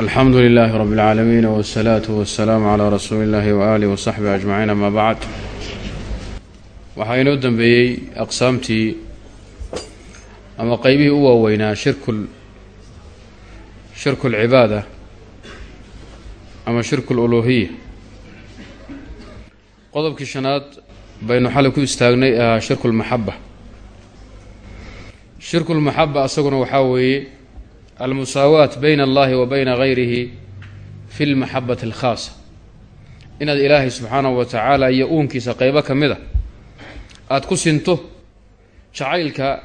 alxamdu lilaahi rabi اlcaalamiin wsalaatu wasalaamu calaa rasuuli illahi waaalihi wasaxbi ajmaciin ama bacd waxaa inoo dambeeyey aqsaamtii ama qeybihii u waaweynaa shirku shirku lcibaada ama shirku luluhiya qodobkii shanaad baynu xalay ku istaagnay ahaa shirku lmaxaba shirku lmaxaba asaguna waxaa weeye almusaawaat bayna allahi wa bayna gayrihi fi lmaxabati alkhaasa inaad ilaahay subxaanahu wa tacaala iyo uunkiisa qeybo ka mid a aada ku sinto jacaylka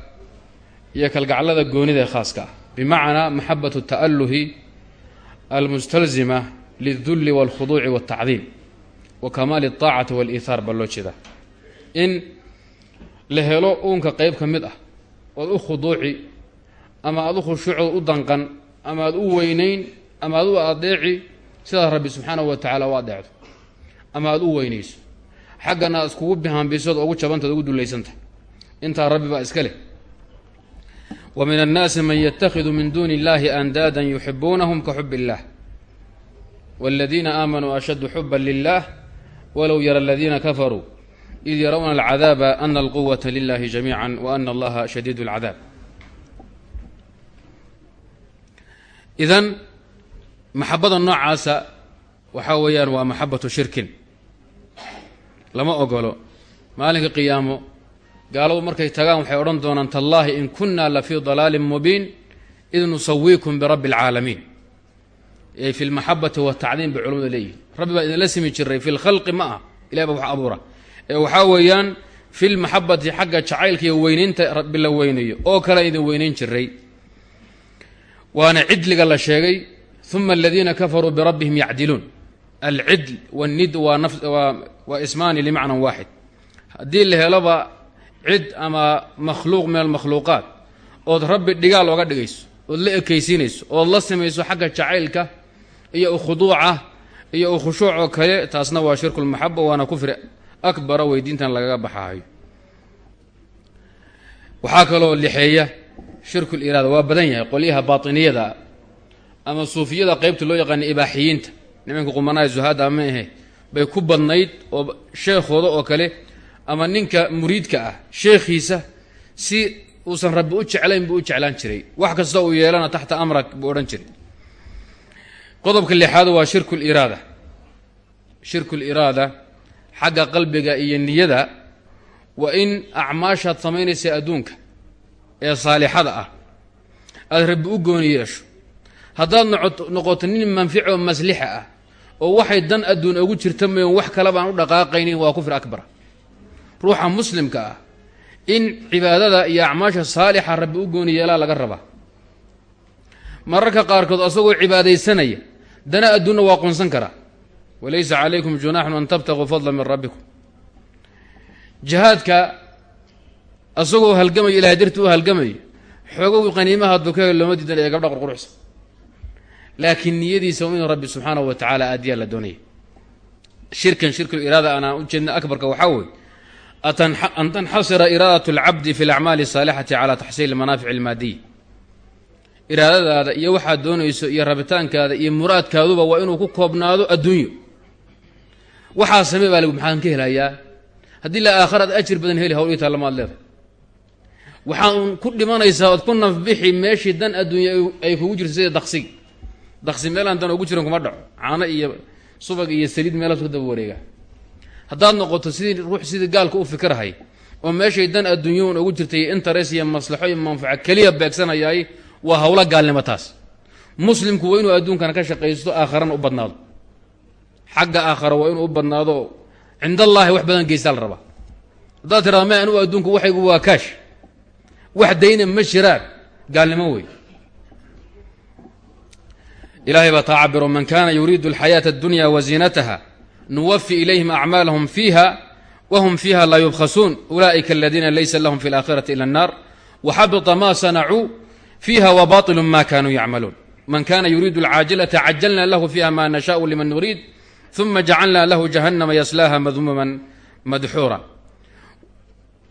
iyo kalgaclada goonida ee khaaska ah bimacnaa maxabatu ta'aluhi almustalzima lildulli walkhuduuci waltacdiim wa kamaali altaacati waaliihaar baa loo jeedaa in la helo uunka qeyb ka mid ah ood u khuduuci ama aad u khushuucdood u danqan ama aad u weynayn ama aad u adeeci sidaas rabbi subxaanahu wa tacaala u adeecdo. Ama aad u weynayso. Xaggana aad iskugu bihaanbisood ugu jabantaod ugu dulaysantahay intaa rabbi baa iska leh. Wa min annaasi man yatakhidu min duuni illahi andaadan yuxibuunahum ka xub illah wاladiina aamanuu ashaddu xuba lilah walow yara aladiina kafaruu id yarawna alcadaaba ana alquwata lilahi jamiica wa ana allaha shadiid اlcadaab idan maxabada noocaasa waxaa weeyaan waa maxabatu shirkin. Lama ogolo. Maalinka qiyaamo gaaladu markay tagaan waxay odhan doonaan tallaahi in kunna la fii dalaalin mubiin id nusawiikum birabbi اlcaalamiin ay fi lmaxabati watacdiim bay culamadu leeyihiin rabbi baa idinla simi jiray fi lkhalqi ma ah ilahi baa wax abuura. Ee waxaa weeyaan fi lmaxabati xagga jacaylka iyo weynaynta rabbi la weynayo oo kale idin weynayn jiray waana cidliga la sheegay uma aladiina kafaruu birabbihim yacdiluun. Alcidl wاnid waa ismaani limacnan waaxid haddii la heloba cid ama makhluuq min almakhluuqaat ood rabbi dhigaal oga dhigayso ood la ekaysiinayso ood la samayso xagga jacaylka iyo ukhuduuca iyo ukhushuuc oo kale taasna waa shirku lmaxaba waana kufri akbara weydiintan lagaga baxaayo. Waxaa kaloo lixeeya shirku liraada waa badan yahay qolyaha baatiniyada ama suufiyada qeybta loo yaqaana ibaaxiyiinta nimanka qumanaha zuhaada ama ahe bay ku badnayd oo sheekhooda oo kale ama ninka muriidka ah sheekhiisa si uusan rabbi u jeclayn buu u jeclaan jiray. Wax kasta uu yeelana taxta amrak buu odhan jiray. Qodobka lixaad waa shirku liraada shirku liraada xagga qalbiga iyo niyada waa in acmaashaad samaynaysa adduunka ee saalixada ah. Aada rabbi u gooni yeesho. Haddaad noqoto nin manficoo maslixa ah oo waxay dan adduun ugu jirta mayon wax kale baan u dhaqaaqaynin waa kufri akbar. Ruuxa muslimka ah in cibaadada iyo acmaasha saalixa rabbi u gooni yeelaa laga rabaa. Mararka qaarkood asagoo cibaadaysanaya dana adduunna waa qunsan karaa. Walaysa calaykum junaaxun an tabtaquu fadla min rabbikum. Jihaadka asagoo halgamayo ilahay dartii u halgamayo xoogow qaniimaha dukahe looma diidan ee gabdha qurquruxsan laakiin niyadiisa waa inuu rabbi subxaanahu wa tacaala aadiyaa la doonaya shirkan shirkul iraada anaan u jeedna akbarka waxaa weeye an tanxasira iraadat اlcabdi fi اlacmaali الsaalixati cala taxsiili اlmanaafic اlmaadiya iraadadaada iyo waxaad doonayso iyo rabitaankaada iyo muraadkaaduba waa inuu ku koobnaado adduunyo waxaa samey baa lgu maxaan ka helayaa haddii la aakharaad ajir badan heli hawl ii taallamaad leedahay waxaan ku dhimanaysaa ood ku nafbixi meeshii dan adduunya ay kugu jirto sida daksigi daksi meelaan dan ugu jiran kuma dhaco. Caano iyo subag iyo saliid meelaas ku daba haddaad noqoto sidii ruux sidii gaalka u fikirhay oo meeshay dan adduunyahun ugu jirtay interes iyo maslaxo iyo manfaco keliya beegsanayaay waa hawlo gaalnimo taas. Muslimku waa inuu adduunkana ka shaqaysto aakharana u badnaado. Xagga aakhara waa inuu u badnaado. Cind allaahi wax badan geystaa la rabaa. Haddaad tirada ma anugu adduunku waxaygu waa kaash wax dayna ma jiraan gaalnimo wey ilahay baa taa cabiro man kana yuriidu alxayaata addunya waziinataha nuwafi ilayhim acmaalahum fiiha wahum fiiha laa yubkhasuun ulaa'ika aladiina laysa lahum fi اlaakhirati ila الnar waxabita ma sanacuu fiiha wbaطilu ma kanuu yacmaluun man kana yuriidu alcaajilata cajalna lahu fiiha ma nashaءu liman nuriid ثuma jacalna lahu jahannama yaslaaha madmuuman madxuura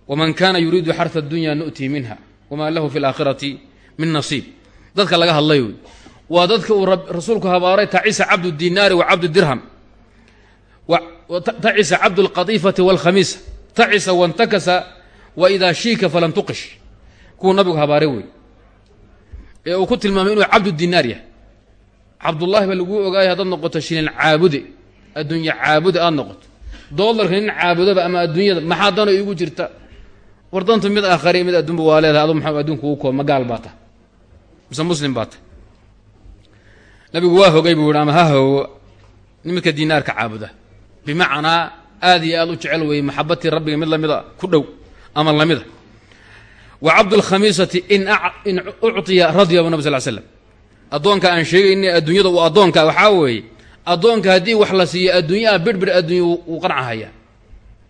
wman kana yuriidu xarث اdunya nu'tii minha wma lahu fi اlaakhirati min nasiib dadka laga hadlay wey waa dadka uu rasuulku habaaray tacisa cabdu dinaari wa cabdu dirham tacisa cabdu lqadiifati walkhamiisa tacisa wantakasa wa idaa shiika falam tuqish kuwuu nabigu habaaray wey ee uu ku tilmaamay inuu cabdu dinaar yahay cabdullaahi baa laguu ogaaya haddaad noqoto shilin caabude adduunya caabude aada noqoto doolarka nin caabudoba ama adduunyada maxaa dano iigu jirta war dantu mid aakhari mid adduunba waa leedahay adu maxaa adduunka ugu koob ma gaal baa mise muslim baa nabigu waa hogay buu yihi ama ha hoogo midka dinaarka caabuda. Bimacnaa aad iyo aad u jecel weeye maxabatii rabbiga mid lamida ku dhow ama lamida. Wa cabdulkhamiisati in in ucطiya radya bu nab sal slam addoonka aan sheegayna adduunyada uu addoonka waxaa weeye addoonka haddii wax la siiyo adduunyaha birbir adduunya wuu qancahaya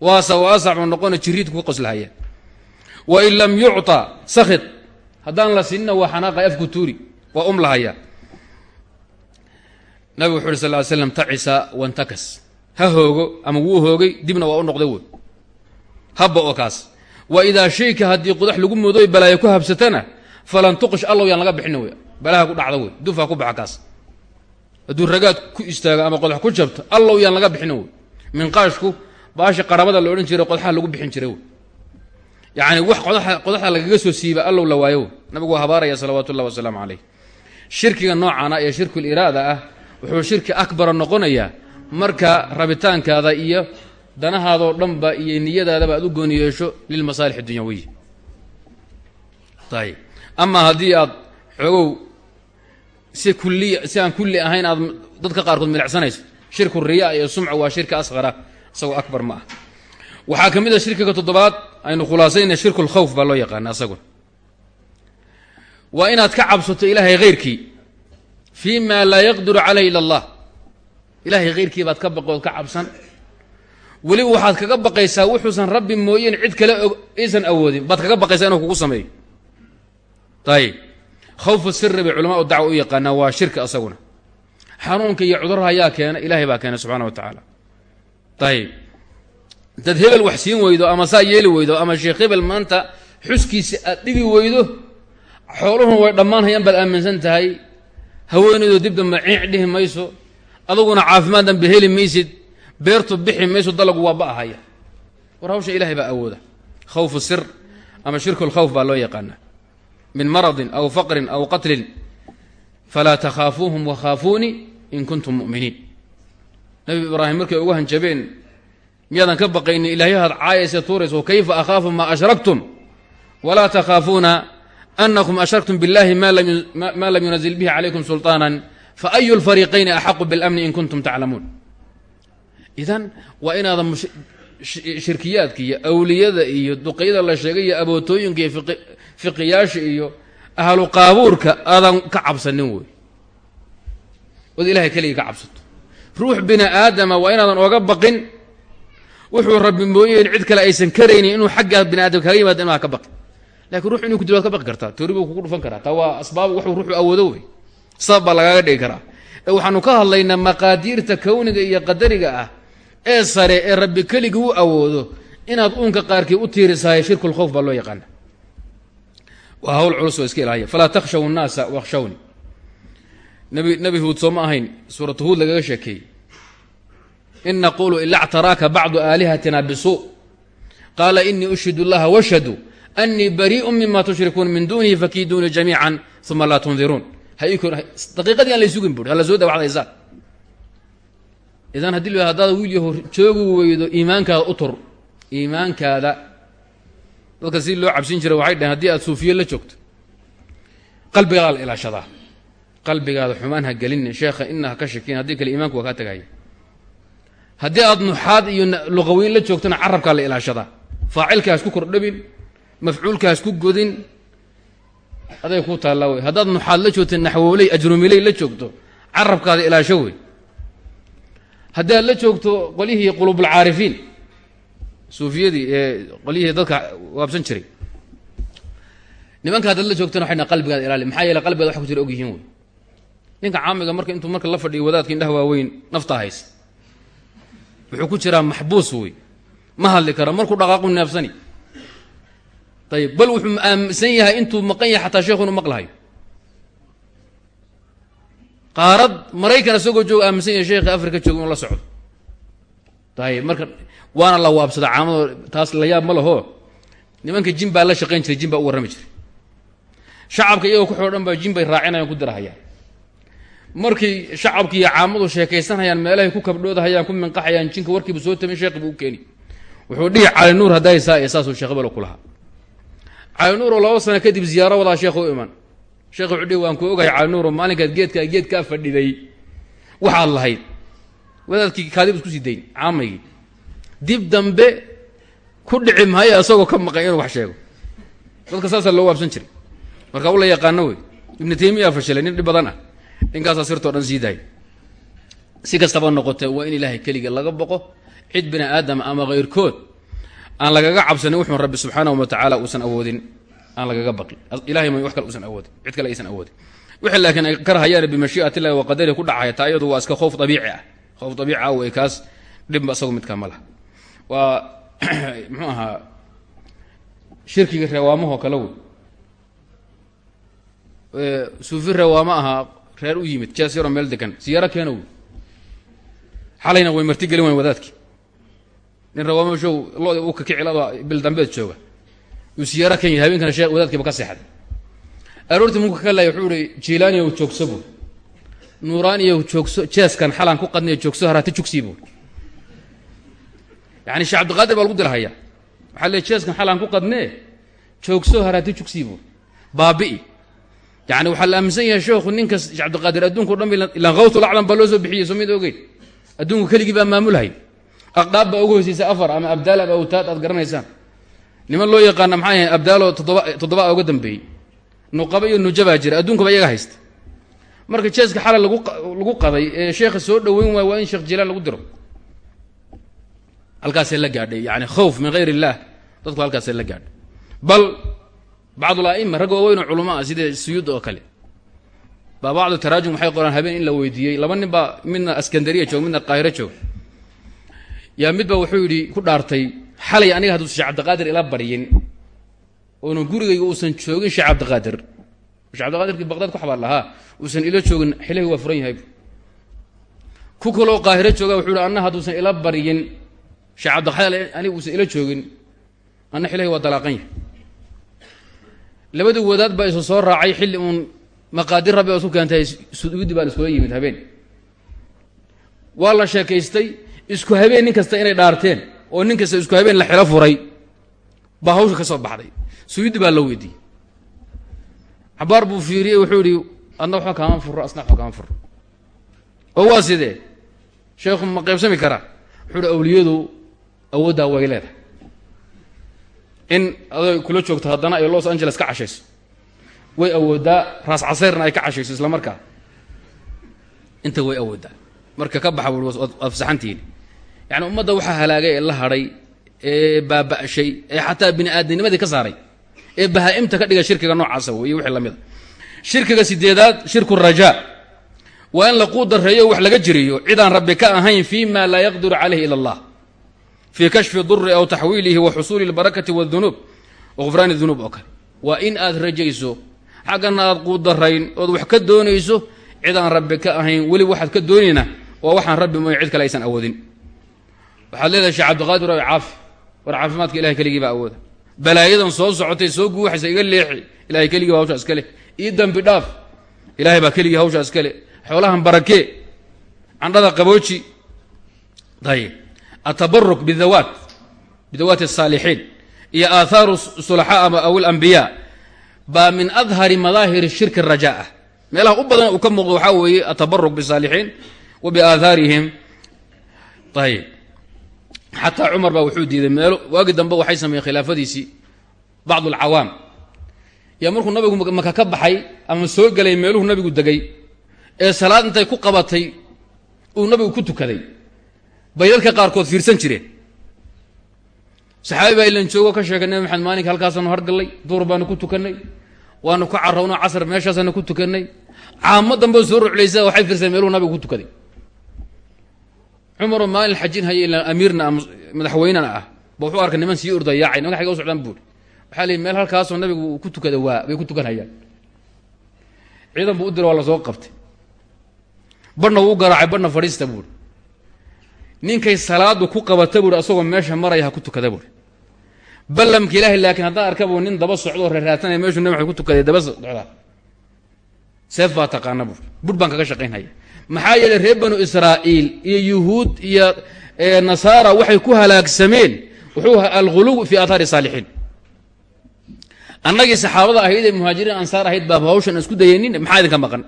waasa waasac buu noqona jiriidku ku qoslahaya wain lam yucطa sakid haddaan la siinina waa xanaaqa afku tuuri waa umlahaya nabigu wuxu uhi sal ly slam tacisa wantakas ha hoogo ama wuu hoogay dibna waa u noqday wey habba oo kaas wa idaa shayka haddii qudax lagu moodoy balaayo ku habsatana falan tuqish allow yaan laga bixina wey balaha ku dhacda wey dufaa ku baxa kaas hadduu ragaad ku istaago ama qodax ku jabto allow yaan laga yacni wax qodaxda lagaga soo siiba allow la waayo. Nabigu waa habaaraya salawaatu ullahi wasalaamu calayh. Shirkiga noocaana ee shirkul iraada ah wuxuu shirki akbara noqonayaa marka rabitaankaada iyo danahaadoo dhanba iyo niyadaadaba aad u gooni yeesho lilmasaalix dunyawiya ayib amaa haddii aad xoogow si kuliya si aan kulli ahayn aad dadka qaarkood milacsanayso shirku riya iyo sumca waa shirki asqara isagoo akbar ma ah waxaa ka mid a shirkiga toddobaad aynu khulaasayna shirku lkhawf baa loo yaqaana asaguna. Waa inaad ka cabsato ilaahay hayrkii fii ma laa yaqdiru calayh ila allah. Ilaahay hayrkii baad ka baqood ka cabsan. Weliba waxaad kaga baqaysaa wuxuusan rabbi mooyeen cid kale aysan awoodin. Baad kaga baqaysaa inuu kugu sameeyo. Ayib khawfu siri bay culamaau dacwa u yaqaanaa waa shirki asaguna. Xanuunka iyo cudurha ayaa keena ilahay baa keena subxana wa tacaala. Ayib dad hebel wax siin weydo ama saa yeeli weydo ama sheekh hebel maanta xuskiisi aad dhigi weydo xooluhuna way dhammaanhayaan baad aaminsan tahay. Haweenaydu dib damba ciic dhihi mayso aduguna caafimaad danbe heli maysid beertu bixi mayso dalagu waa ba'ahaya. War hawsha ilahay baa awooda. Khawfu sir ama shirku lkhawf baa loo yaqaanaa. Min maradin aw faqrin aw qatlin falaa takhaafuuhum wakhaafuunii in kuntum mu'miniin. Nabi ibraahim markay ugu hanjabeen miyaadan ka baqayni ilaahyahaad caayaysa tuurayso kayfa akhaafu maa ashraktum walaa takhaafuuna anakum ashraktum biاllahi ma lam yunazil bihi calaykum sulطaana faayu lfariiqayni axaqu biاlamni in kuntum taclamuun idan waa inaadan shirkiyaadka iyo awliyada iyo duqyada la sheegay iyo abootooyinka iyo fiqiyaasha iyo ahlu qaabuurka aadan ka cabsanin wey ood ilahay keligii ka cabsato ruux bini aadama waa inaadan oga baqin wuxuu rabbi mooyeen cid kale aysan karaynin inuu xagga bini aadam kaga yimaada inaad ka baqin laakiin ruux inuu ku dilo waad ka baqi kartaa. Toori kugu dhufan karaa. Taa waa asbaab wuxuu ruuxu awoodo wey. Sabab baa lagaaga dhigi karaa. Ee waxaanu ka hadlaynaa maqaadiirta kowniga iyo qadariga ah ee sare ee rabbi keligii u awoodo inaad uunka qaarkii u tiirisahay shirku lkhowf baa loo yaqaana waa hawl culus oo iska ilaahaya falaa takhshaw nnaasa wakhshawni. Nabi nebi huud soo ma ahayn. Suuratu huud lagaga sheekeeyey in naqulu ila ctaraaka bacdu aalihatina bisuu qaala inii ushhidu llaha washhadu anii bariiءu mima tushrikuun min dunihi fakiiduunii jamiica uma laa tundiruun daqiiqadii aan la sugin buri hala soo dawacdaysaa idan haddii la hadaad wiil yaho joogi weydo iimaankaada u tur iimaankaada dadka si loo cabsin jiray waxay dhaheen haddii aad suufiye la joogto qalbigaada la ilaashadaa qalbigaada xumaan ha gelin sheekha ina ha ka shakin haddii kale iimaanku waa haddii aad nuxaad iyo luqaweyn la joogtona carabkaa la ilaashadaa faacilka hasku kordhabin mafcuulka hasku godin. Aday ku taallaa wey haddaad nuxaad la joogto naxwooley ajrumiley la joogto carabkaada ilaasho wey haddii aad la joogto qolyihii qulubulcaarifiin suufiyadii ee qolyihii dadka waabsan jiray. Nimanka haddaad la joogtana waxay qalbigaada ilaali maxaa yeele qalbigaada wax ku jira og yihiin wey ninka caamiga marka intuu marka la fadhiyo wadaadka indhaha waaweyn naftaa haysa wuxuu ku jiraa maxbuus wey ma hadli kara markuu dhaqaaqu neefsani. Ayib bal wuxuu aaminsan yahay intuu maqan yahay xataa sheekhu inuu maqlahayo. Qaarad maraykan isagoo jooga aaminsan yahay sheekha africa jooga inu la socdo. Ayib marka waana la waabsada caamado taas la yaab ma laho. Nimanka jin baa la shaqayn jiray jin baa u warrami jiray. Shacabka iyagoo ku xoo dhan baa jin bay raacinayaan ku dirahayaan markii shacabki iyo caamadu sheekaysanhayaan meelahay ku kabdhoodahayaan ku minqaxayaan jinka warkiibu soo tamin sheekhi buu u wuxuu dhihi cali nuur hadday saa saasuu sheekh belo ku lahaa. Cali nuur oo laba sano kadib ziyaaro wadaa sheekh u iman. Sheekh wuxuu dhihi waan ku ogahay cali nuuro maalinkaad geedka geedkaa fadhiday waxaad lahayd. Wadaadkii kaadib isku sii dayn caamaygii dib dambe ku dhici maayo isagoo ka maqan inuu wax sheego. Dadka saasaa loo waabsan jiray. Marka u la yaqaano wey ibnu taymiya fashilay nin dhib badan ah ninkaasaa sirtoo dhan sii si kastaba noqotee waa in ilaahay keliga laga boqo cid bini aadam ama kayrkood aan lagaga cabsanin wuxuun rabbi subxaanahu wa tacaala uusan awoodin aan lagaga baqin ilahay may wax kale usan awoodin cid kale aysan awoodin. Wixii laakiin ay karhayaan bimashii'at illahi wa qadarihi ku dhacaya taa iyadu waa iska khoof dabiici ah. Khoof dabiici ah wey kaas dhibba isagu midkaa ma laha. Waa muxuu ahaa shirkiga reewaamahoo kale wey. Suufi reewaamo ahaa reer u yimid jees yaroo meel degan siyaaro keena wey xalayna way marti gelin wayn wadaadki. Nin reewaamo show lodi u kakicilaba bil dambeed jooga. Uu siyaaro kan yahy habeenkana shee wadaadkiiba ka seexday. Aroortii munka ka laaya wuxuu ihi jiilaaniyow joogso buu. Nuuraaniyow joogso jeeskan xalaan ku qadnaya joogso haraati jugsii buu. Yani sheekh cabdiqaadir baa lagu dirahaya waxaa leey jeeskan xalaan ku qadnee joogso haraati jugsii buu. Baabi'i yani waxaa la aaminsan yahay sheekhu ninkas cabdiqaadir adduunka o dhan ilaan kawtul aclam baa loo soo bixiyey soo mid ogeyn. Adduunku keligii baa maamulhay aqdaab baa hoysaysa afar ama abdaal ama awtaad aad garanaysaan. Niman loo yaqaana maxay ahay abdaaloo toddoba toddoba uga nuqaba iyo nujabaa jira adduunkaba iyaga haysta. Marka jeeska xalay lagu lagu qaday ee sheekha soo dhoweyn waay waa in sheekh jilaan lagu diro. Halkaasay la gaadhay yani khawf min hayr illaah dadku halkaasay la gaadhay. Bal bacdul a'ima rag waaweyn oo culamo ah sida suyuud oo kale baa bacdu taraajum waxay qoraan habeen in la weydiiyey laba nin baa midna askandariya joog midna qaahiro joog yaa mid baa wuxuu yidhi ku dhaartay xalay aniga hadduusan sheekh cabdiqaadir ila baryin oonan gurigayga uusan joogin sheekh cabdiqaadir sheekh cabdiqaadirkii baqdaad ku xabaar lahaa uusan ila joogin xilahii waa furan yahay ku kaloo qaahiro jooga wuxuu yidhi anna hadduusan ila baryin sheekh cabdiqaadir aniga uusan ila joogin anna xilahii waa labadii wadaad baa isu soo raacay xilli uun maqaadir rabbi oo isku keentay suudi baan iskula yimid habeen. Waa la sheekaystay isku habeen nin kasta inay dhaarteen oo nin kasta isku habeen la xilo furay baa hawsha ka soo baxday. Suyudi baa la weydiiyey. Xabaar buu fiiriyey wuxuu yihi adna waxba kaama furo asna waxba kaama furo oo waa sidee sheekhu ma qaybsami karaa wuxuu hi awliyadu awooddaa way leedahay in aday kula joogto haddana ay los angeles ka cashayso. Way awoodaa raas caseyrna ay ka cashayso isla markaa. Inta way awoodaa. Marka ka baxa fasaxantihiin yani ummadda waxaa halaagay la hadhay ee baaba'shay ee xataa bini aadamnimadii ka saaray ee bahaa-imta ka dhiga shirkiga noocaasa wey wixii la mid shirkiga sideedaad shirku rajaa. Waa in laquu dareeyo wax laga jiriyo cidaan rabbi ka ahayn fi ma laa yaqdiru calayhi ila allah fii kashfi duri aw taxwiilihi wa xusuuli lbarakati wاdunuub wagufraani dunuub oo kale waa in aad rajayso xaggana aad quudarayn ood wax ka doonayso cidaan rabbi ka ahayn weli waxaad ka doonayna waa waxaan rabbi mooy cid kale aysan awoodin waxaad leedahay sheekh cabdiqaadir o caafi war caafimaadka ilahay keligii baa awooda balaayadan soo socotay soo guuxaysa iga leexi ilahay keligii ba atabaruk bidawaat bidawaati الsaalixiin iyo aahaaru sulaxaa ama aw اlambiyaa baa min adhari madaahiri shirki rajaa meelaha u badan uu ka muuqdo waxaa weeye atabaruk bisaalixiin wa biaahaarihim ayib xataa cumar baa wuxuu diiday meelo waagi dambe waxay sameeyeen khilaafadiisii bacd alcawaam yaa markuu nabigu maka ka baxay ama soo gelay meeluhu nabigu degay ee salaad intay ku qabatay uu nabigu ku tukaday bay dadka qaarkood fiirsan jireen. Saxaabi baa ilan joogo ka sheegay nabi maxamed maalinka halkaasaanu hargallay duur baanu ku tukannay waanu ka carowno casr meeshaasaanu ku tukannay. Caamo dambe soo ruclaysa waxay fiirsan meeluhu nabigu ku tukaday. Cumaroo maalin xajin haya ilaa amiirna madaxweynena ah ba wuxuu arkay niman sii orda yaacay nimanka xagga u socdaan buuri. Waxaa la meel halkaasoo nabigu ku tukada waa bay ku tukanhayaan. Ciidan buu u dira waa la qabtay. Badhna wuu garaacay badhna fadhiista buuri ninkay salaadu ku qabata buuri asagoo meesha maraya ha ku tukada buuri ballamka ilaahay laakiin haddaan arka buu nin daba socdoo reeraatanaya meeshuu nabi maxamed ku tukaday daba socdaa seef baa taqaana buuri budh baan kaga shaqaynhaya maxaa yeelay reer banu israa'iil iyo yuhuud iyo nasaara waxay ku halaagsameen wuxuu ahaa alguluw fii aathaari saalixiin. Annagii saxaabada ahayd ee muhaajiriin ansaar ahayd baaba isku dayaynin maxaa idinka maqan?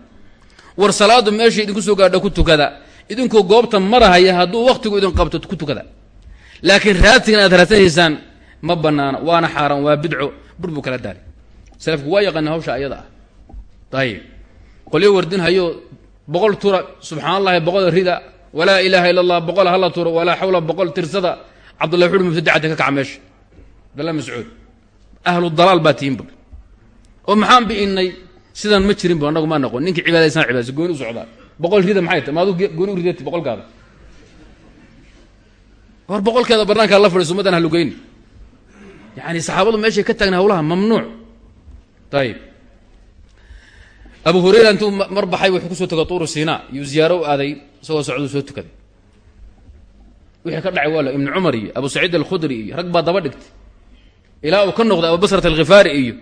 War salaadu meesha idinku soo gaadho ku tukada idinkoo goobta marahaya hadduu wakhtigu idin qabto ku tukada. Laakiin raadsigan aad raadsanaysaan ma banaana waana xaaraan waa bidco bur buu kala daali salafku waa yaqaana hawsha ayada ah. Ayib qolyo wardinhayo boqol tura subxaan allahi boqol rida walaa ilaaha illa allah boqol hala turo walaa xawla boqol tirsada cabdullahi wuxuuhi mubtadacata ka kaca meesha abdallah mascuud. Ahlu dalaal baa tihiin bur oo maxaan bi'inay sidaan ma jirin bu annagu maa noqon. Ninkii cibaadaysan cibaadaysa gooni u socdaa boqol rida maxay tahay? Maadu gooni u ridati boqolkaada war boqolkeeda barnaankaa la fadhiis ummaddan halugeyni yani saxaabadu meeshay ka taagna hawlaha mamnuuc. Ayib abu hurayra intuu mar wuxuu ku soo tegay tuuru siina. Iyuu ziyaaro u aaday isagoo socduu soo tukaday wixii ka dhacay waa la ibnu iyo abu saciid alkhudri iyo rag daba dhigtay. Ilaa uu ka noqday abubasrat alkhifaari iyo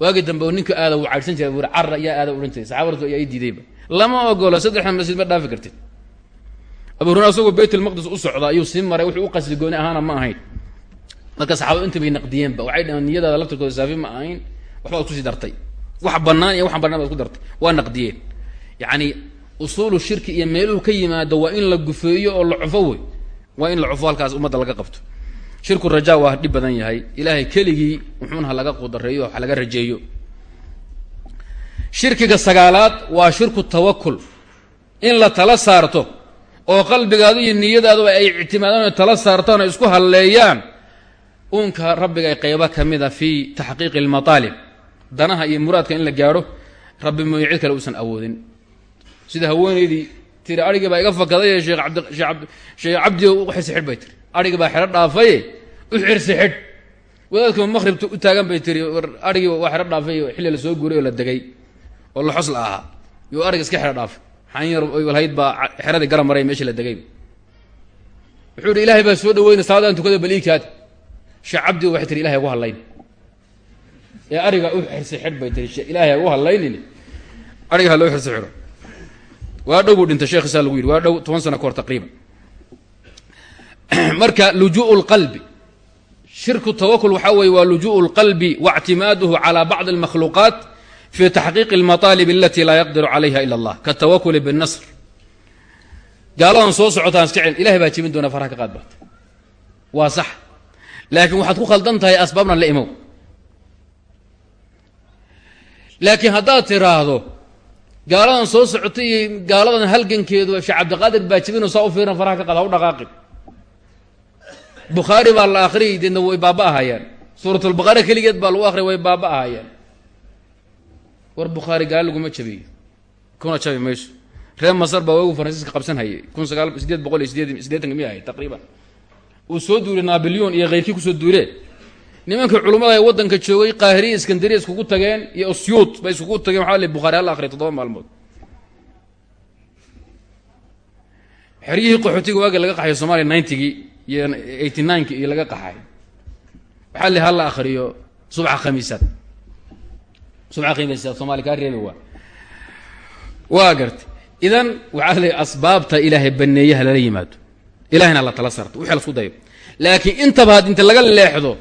waagii dambe u ninka aada uu caydhsan jiray buri carra ayaa aada odhan saxaabadu ayaa i diidayba lama ogolo saddexdan masjid ma dhaafi kartid. Abu hurayra asagoo bayt almaqdis u socda ayuu sii maray wuxuu u qasdi gooni ahaana ma ahayn. Marka saxaabadu inta bay naqdiyeenba waxay dhaheen niyadaada laftirkooda saafi ma ahayn waxbaad ku sii dartay. Wax bannaan iyo waxaan bannaan baad ku dartay waa naqdiyeen. Yacni usuulu shirki iyo meeluhu ka yimaado waa in la gufeeyo oo la cufo wey waa in la cufo halkaas ummadda laga qabto. Shirku rajaa waa dhib badan yahay. Ilaahay keligii wuxuun ha laga qudareeyo ha laga rajeeyo shirkiga sagaalaad waa shirku tawakul in la tala saarto oo qalbigaadu iyo niyadaaduba ay ictimaadaan o tala saartaan oo isku halleeyaan uunka rabbiga ay qaybo ka mid a fii taxqiiqi almataalib. Danaha iyo muraadka in la gaadho rabbi mooye cid kale uusan awoodin. Sida haweenaydii tiri arigii baa iga fakadaye sheekh abd cabdi xirsi xidh bay tiri. Arigii baa xero dhaafaye u xirsi xidh wadaadkuma maqhribta u taagan bay tiri arigii waa xero dhaafay xilli la soo guuray oo la degay oo la xos la ahaa yo arig iska xero dhaafay xanyar walhayd baa xeradii gara maray meeshii la degay wuxuu ihi ilahay baa soo dhaweynay salaadaan tukada baliikaad sheekh cabdi waxay tiri ilahay ugu hadlayn ee ariga u xirsi xidh bay tiri ilaahay ugu hadlaynin ariga ha loo xirsi xidho waa dhow buu dhintay sheekhisaa lagu yidhi waa dhow toban sano ka hor taqriiban marka lujuu lqalbi shirku tawakul waxaa weeye waa lujuu lqalbi waاctimaaduhu calى bacdi اlmakhluuqaat fii taxqiiqi almataalib alatii laa yaqdiru calayha ila allah kaatawakuli binnasr gaaladan soo socotaan iska celin ilahay baa jebin doonaa faraha ka qaad baata waa sax laakiin waxaad ku khaldan tahay asbaabna la imow laakiin haddaad tiraahdo gaaladan soo socotay iyo gaaladan halgankeedu sheekh cabdiqaadir baa jebinoo saa u fiiran faraha ka qaad ha u dhaqaaqin bukhaari baa la akhriyay deedna way baaba ahayaan suurat albaqara keligeed baa lagu akhriyay way baaba ahayaan war bukhaari gaala laguma jabiyo. Kuna jabi mayso reer masar baa waagu faransiiska qabsan hayay kun sagaal sideed boqol iyo sideed siddeetanka miya ahay taqriiban. Uu soo duulay nabilyon iyo keyrkii ku soo duuleen nimankii culummada ee waddanka joogay qaahiriya iskandariya iskugu tageen iyo osyuut bay iskugu tageen. Waxaa la bukhari halla akhriya toddoba maalmood. Xeryihii qaxootiga waagi laga qaxay somaaliya ninetygii iyo eighty nineki iyo laga qaxay. Waxaa la halla akhriyo subxa khamiisaad gartay idan waxaa la asbaabta ilaahay baneeye ha lala yimaado ilahayna la tala sarto wixii lasku dayo laakiin intaba had inta laga leexdo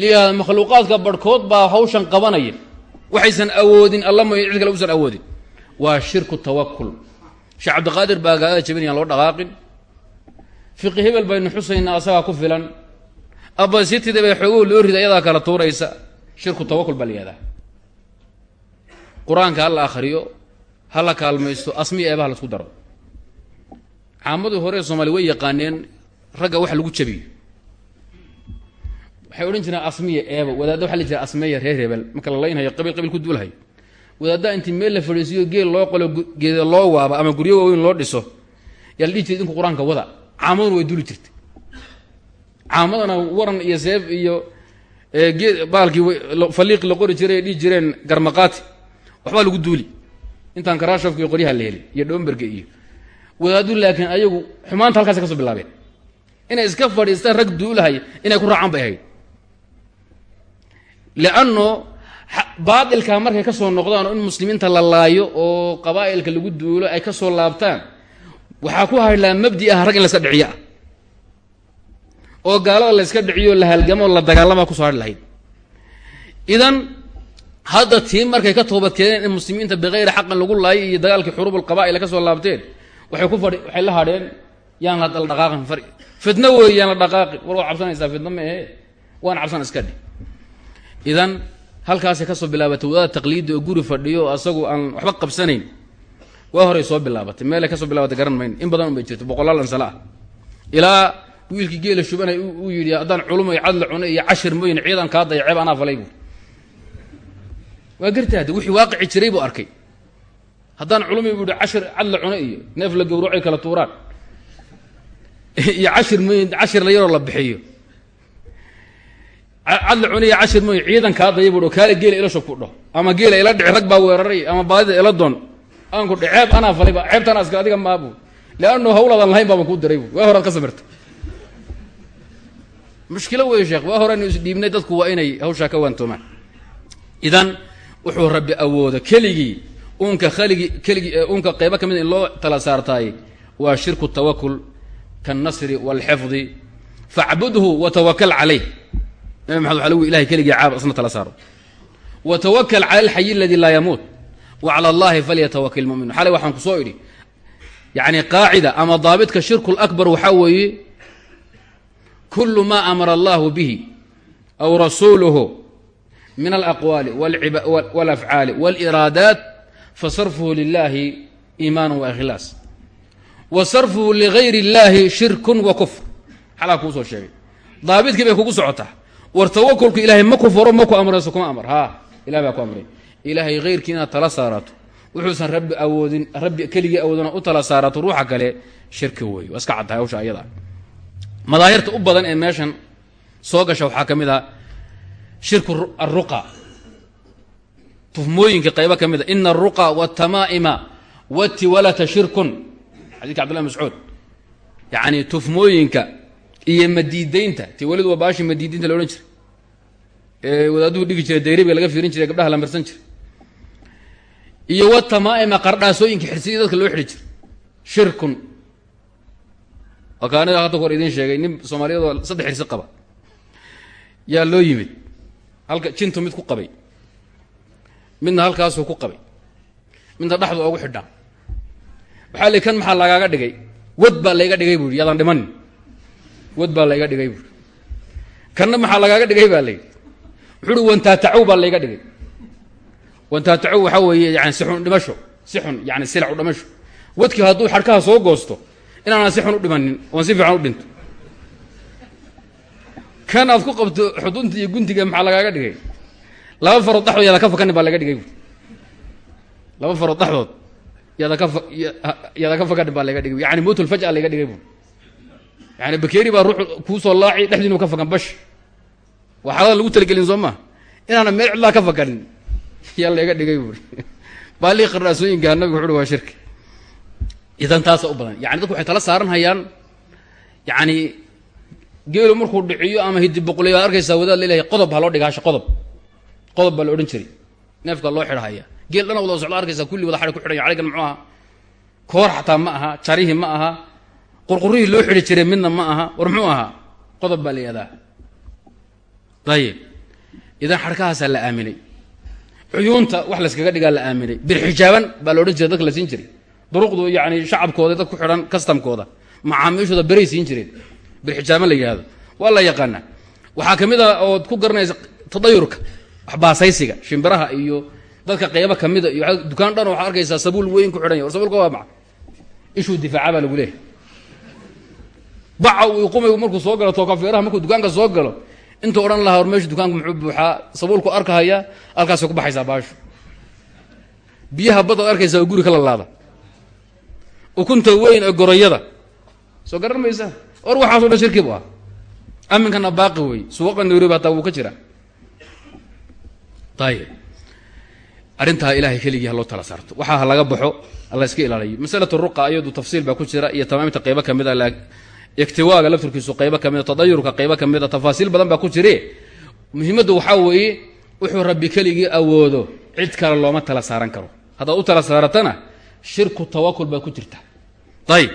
liyaada makhluuqaadka barhkood baa hawshan qabanaya waxaysan awoodin alla mooy cid kale usan awoodin waa shirku tawakul sheekh cabdiqaadir baa gaalada jabinayaan loo dhaqaaqin fiqi hebel baynu xusaynaa asagaa ku filan abasitida bay xoogow loo rida ayadaa kala tuuraysa shirku tawakul baa la qur'aanka ha la akhriyo ha la kaalmaysto asmiya eebaha la isku daro. Caamadii hore soomaaliya way yaqaaneen ragga wax lagu jabiyo. Waxay odhan jireen asmiya eeba wadaadda waxa la jira asmeeya reer hebel marka la laynhayo qabiil qabiil ku duulhayo wadaadda intii meel la fadhiisiyo geel loo qolo geeda loo waaba ama guryo waaweyn loo dhiso yaa la dhihi jiray idinku qur'aanka wada. Caamaduna way duli jirtay. Caamadana waran iyo seef iyo geed baalkii faliiq la qori jiray ay dhihi jireen garmaqaati waxbaa lagu duuli. Intaan karaashofka iyo qoryaha la helin iyo dhomberga iyo wadaadu laakiin ayagu xumaanta halkaas ka soo bilaabeen. Inay iska fadhiistaan rag duulahay inay ku raacaan bay ahayd. Lianno baatilkaa markay ka soo noqdaan oo in muslimiinta la laayo oo qabaa'ilka lagu duulo ay ka soo laabtaan waxaa ku hadlaa mabdi ah rag in la iska dhiciyo ah oo gaalada la yska dhiciyo la halgamo la dagaalamaa kuso hadhi lahayd idan hadda tii markay ka toobad keeneen in muslimiinta bikayri xaqin lagu laayo iyo dagaalkii xuruub alqaba'il ka soo laabteen waxay ku fadhi waxay la hadheen yaan la dhaqaaqin far fitno weey yaan la dhaqaaqin. War waad cabsanaysaa ma ahe waan cabsan iska idan halkaasay ka soo bilaabatay wadaad taqliidi oo guri fadhiyo asagu aan waxba qabsanayn. Waa horay soo bilaabatay. Meelay ka soo bilaabatay garan mayno in badan un bay jirto boqolaal ansala ah. Ilaa wiilkii geela shubanay uu yidhi haddaan culumay cadla cune iyo cashir mooyin ciidan kaa daya ceeb anaa falay buu waa gartaade wixii waaqici jiray buu arkay. Haddaan culumay buu yihi cashir cadla cune iyo neef la gawracay kala tuuraan. Iyo cashir mooyin cashir la yaroo la bixiyo. Cadla cune iyo cashir mooyin ciidan kaa daya buu kaale geela ila ku dhaho ama geela ila dhici rag baa weeraray ama baadida ila doon. Aan ku dhe ceeb anaa falayba ceebtaan aska adiga maabu leannu hawladan lahayn baaban kuu diray bu waa horaad ka samirta. Mushkilo wey sheekh waa horeynu isdhiibnay dadku waa inay hawshaa ka waantoomaan. Idan wuxuu rabbi awooda keligii uunka khaligi keligii uunka qeybo ka mid in loo tala saartaay waa shirku tawakul kaannasri waalxifdi facbudhu watawakal calayh. Nabi maxamed waxa lagu ilahay keligii caab isna tala saaro. Watawakal cala alxayi aladi laa yamuut wa cala allahi falyatawakal lmu'minu xalay waxaan ku soo idhi yacni qaacida ama daabitka shirku lakbar waxaa weeye kul ma amara allahu bihi aw rasuluhu min alaqwaali walafcaali waliraadaat fasarfuhu lilahi iimaan waikhlaas wa sarfuhu ligayr اllahi shirkun wa kufr xalaa kuu soo sheegay daabidkii bay kugu socotaa war tawakulku ilahay ma ku faro ma ku amrayso kuma amar ha ilahay baa ku amray ilaahay hayrkii inaad tala saarato wuxuusan rabbi awoodin rabbi keligii awoodina u tala saarato ruuxa kale shirki ah shirku aruqa tufmooyinka qaybo ka mid a ina aruqa wاtamaa'ima watiwalata shirkun. Xadidka cbdillah mascuud. Yacni tufmooyinka iyo madiidaynta tiwalidu waa baashi madiidaynta la odhan jiray. Ee wadaaduhu dhigi jiray dayribiga laga fiirin jiray gabdhaha la marsan jiray. Iyo watamaa'ima qardhaasooyinka xirsiya dadka loo xidhi jiray. Shirkun. Waa kaaniga hadda hor idiin sheegay nin soomaaliyadoo saddex xirsi qaba. Yaa loo yimid halka jintu mid ku qabay. Midna halkaasuu ku qabay. Midna dhexdu ogu xidhnaa waxaa li kan maxaa lagaaga dhigay? Wad baa layga dhigay buuhi yaadaan dhimanin wad baa layga dhigay buuhi kanna maxaa lagaaga dhigay? baa layidhi wuxuu uhi wantaatacow baa layga dhigay. Wantaatacow waxaa weeye yani si xun dhimasho. Si xun yani silac u dhimasho. Wadkii hadduu xadhkaha soo goosto inaanaan si u dhimanin oon si fiican u dhinto kan aad ku qabto xudunta iyo guntiga maxaa lagaaga dhigay? Laba farood dhaxdood yaada ka fakanin baa laga dhigay. Laba farood dhaxdood yaada ka yaada ka baa laga dhigay. Yani mowtul faj'a laga dhigay buui yani bakeeri baa ruux kuusoo laaci dhexdiinu ka fakan bash. Waa lagu talagelin soo maa inaana meel cidlaa ka fakanin yaa laga dhigay buui baalii qardhaasooyinka nabigu wuxu waa shirki. Idan taasa u badan. Yani dadku waxay tala saaran hayaan. Yani geelu markuu dhiciyo ama hidi boqolay baad arkaysaa wadaad la leeyahay qodob ha loo dhiga hasha qodob. Qodob baa la odhan jiray. Neefka loo xidhahaya. Geel dhana wada socda arkaysaa kulli wada xadhi ku xidhanya caligan muxuu aha. Koor xataa ma aha jarihii ma aha. Qurqurihii loo xidhi jiray midna ma aha. War muxuu ahaa? Qodob baa la yihahdaa ayib idan xadhkahaasaa la aaminay. Cuyuunta wax layskaga dhigaa la aaminay. Birxijaaban baa la odhan jiray dadka la siin jiray. Duruqdu yani shacabkooda dad ku xidhan kastamkooda macaamiishooda beray siin jireen birxijaaban la yihahdo waa la yaqaanaa. Waxaa ka mid a ood ku garanaysa tadayurka waxbaasaysiga shimbiraha iyo dadka qeybo ka mida iyo dukaan dhan waxaad arkaysaa sabuul weyn ku xidhan ya war sabuulka waa maca ishuu difaaca baa lagu leehay baca uu qumaygu markuu soo galo tookafeeraha markuu dukaanka soo galo intuu odhan lahaa war meeshu dukaanku muxuu buuxaa sabuulku arkahaya halkaasay ku baxaysaa baashu. Biyaha badaad arkaysaa oo guri ka lalaada ukunta weyn ee gorayada soo garan maysaa or waxaaso dhan shirki bu ah. Aminkana baaqi wey suuqa nairobi hataa wuu ka jira. Ayib arrintaa ilahay keligii ha loo tala saarto. Waxaa ha laga baxo alla iska ilaaliyo. Masalatu ruqa iyadu tafsiil baa ku jira iyo tamaamta qaybo ka mid a iktiwaaga lafturkiisu qaybo ka mida tadayurka qaybo ka mida tafaasiil badan baa ku jire muhiimaddu waxaa weeye wuxuu rabbi keligii awoodo cid kale looma tala saaran karo. Haddaad u tala saaratana shirku tawakul baa ku jirta. Ayib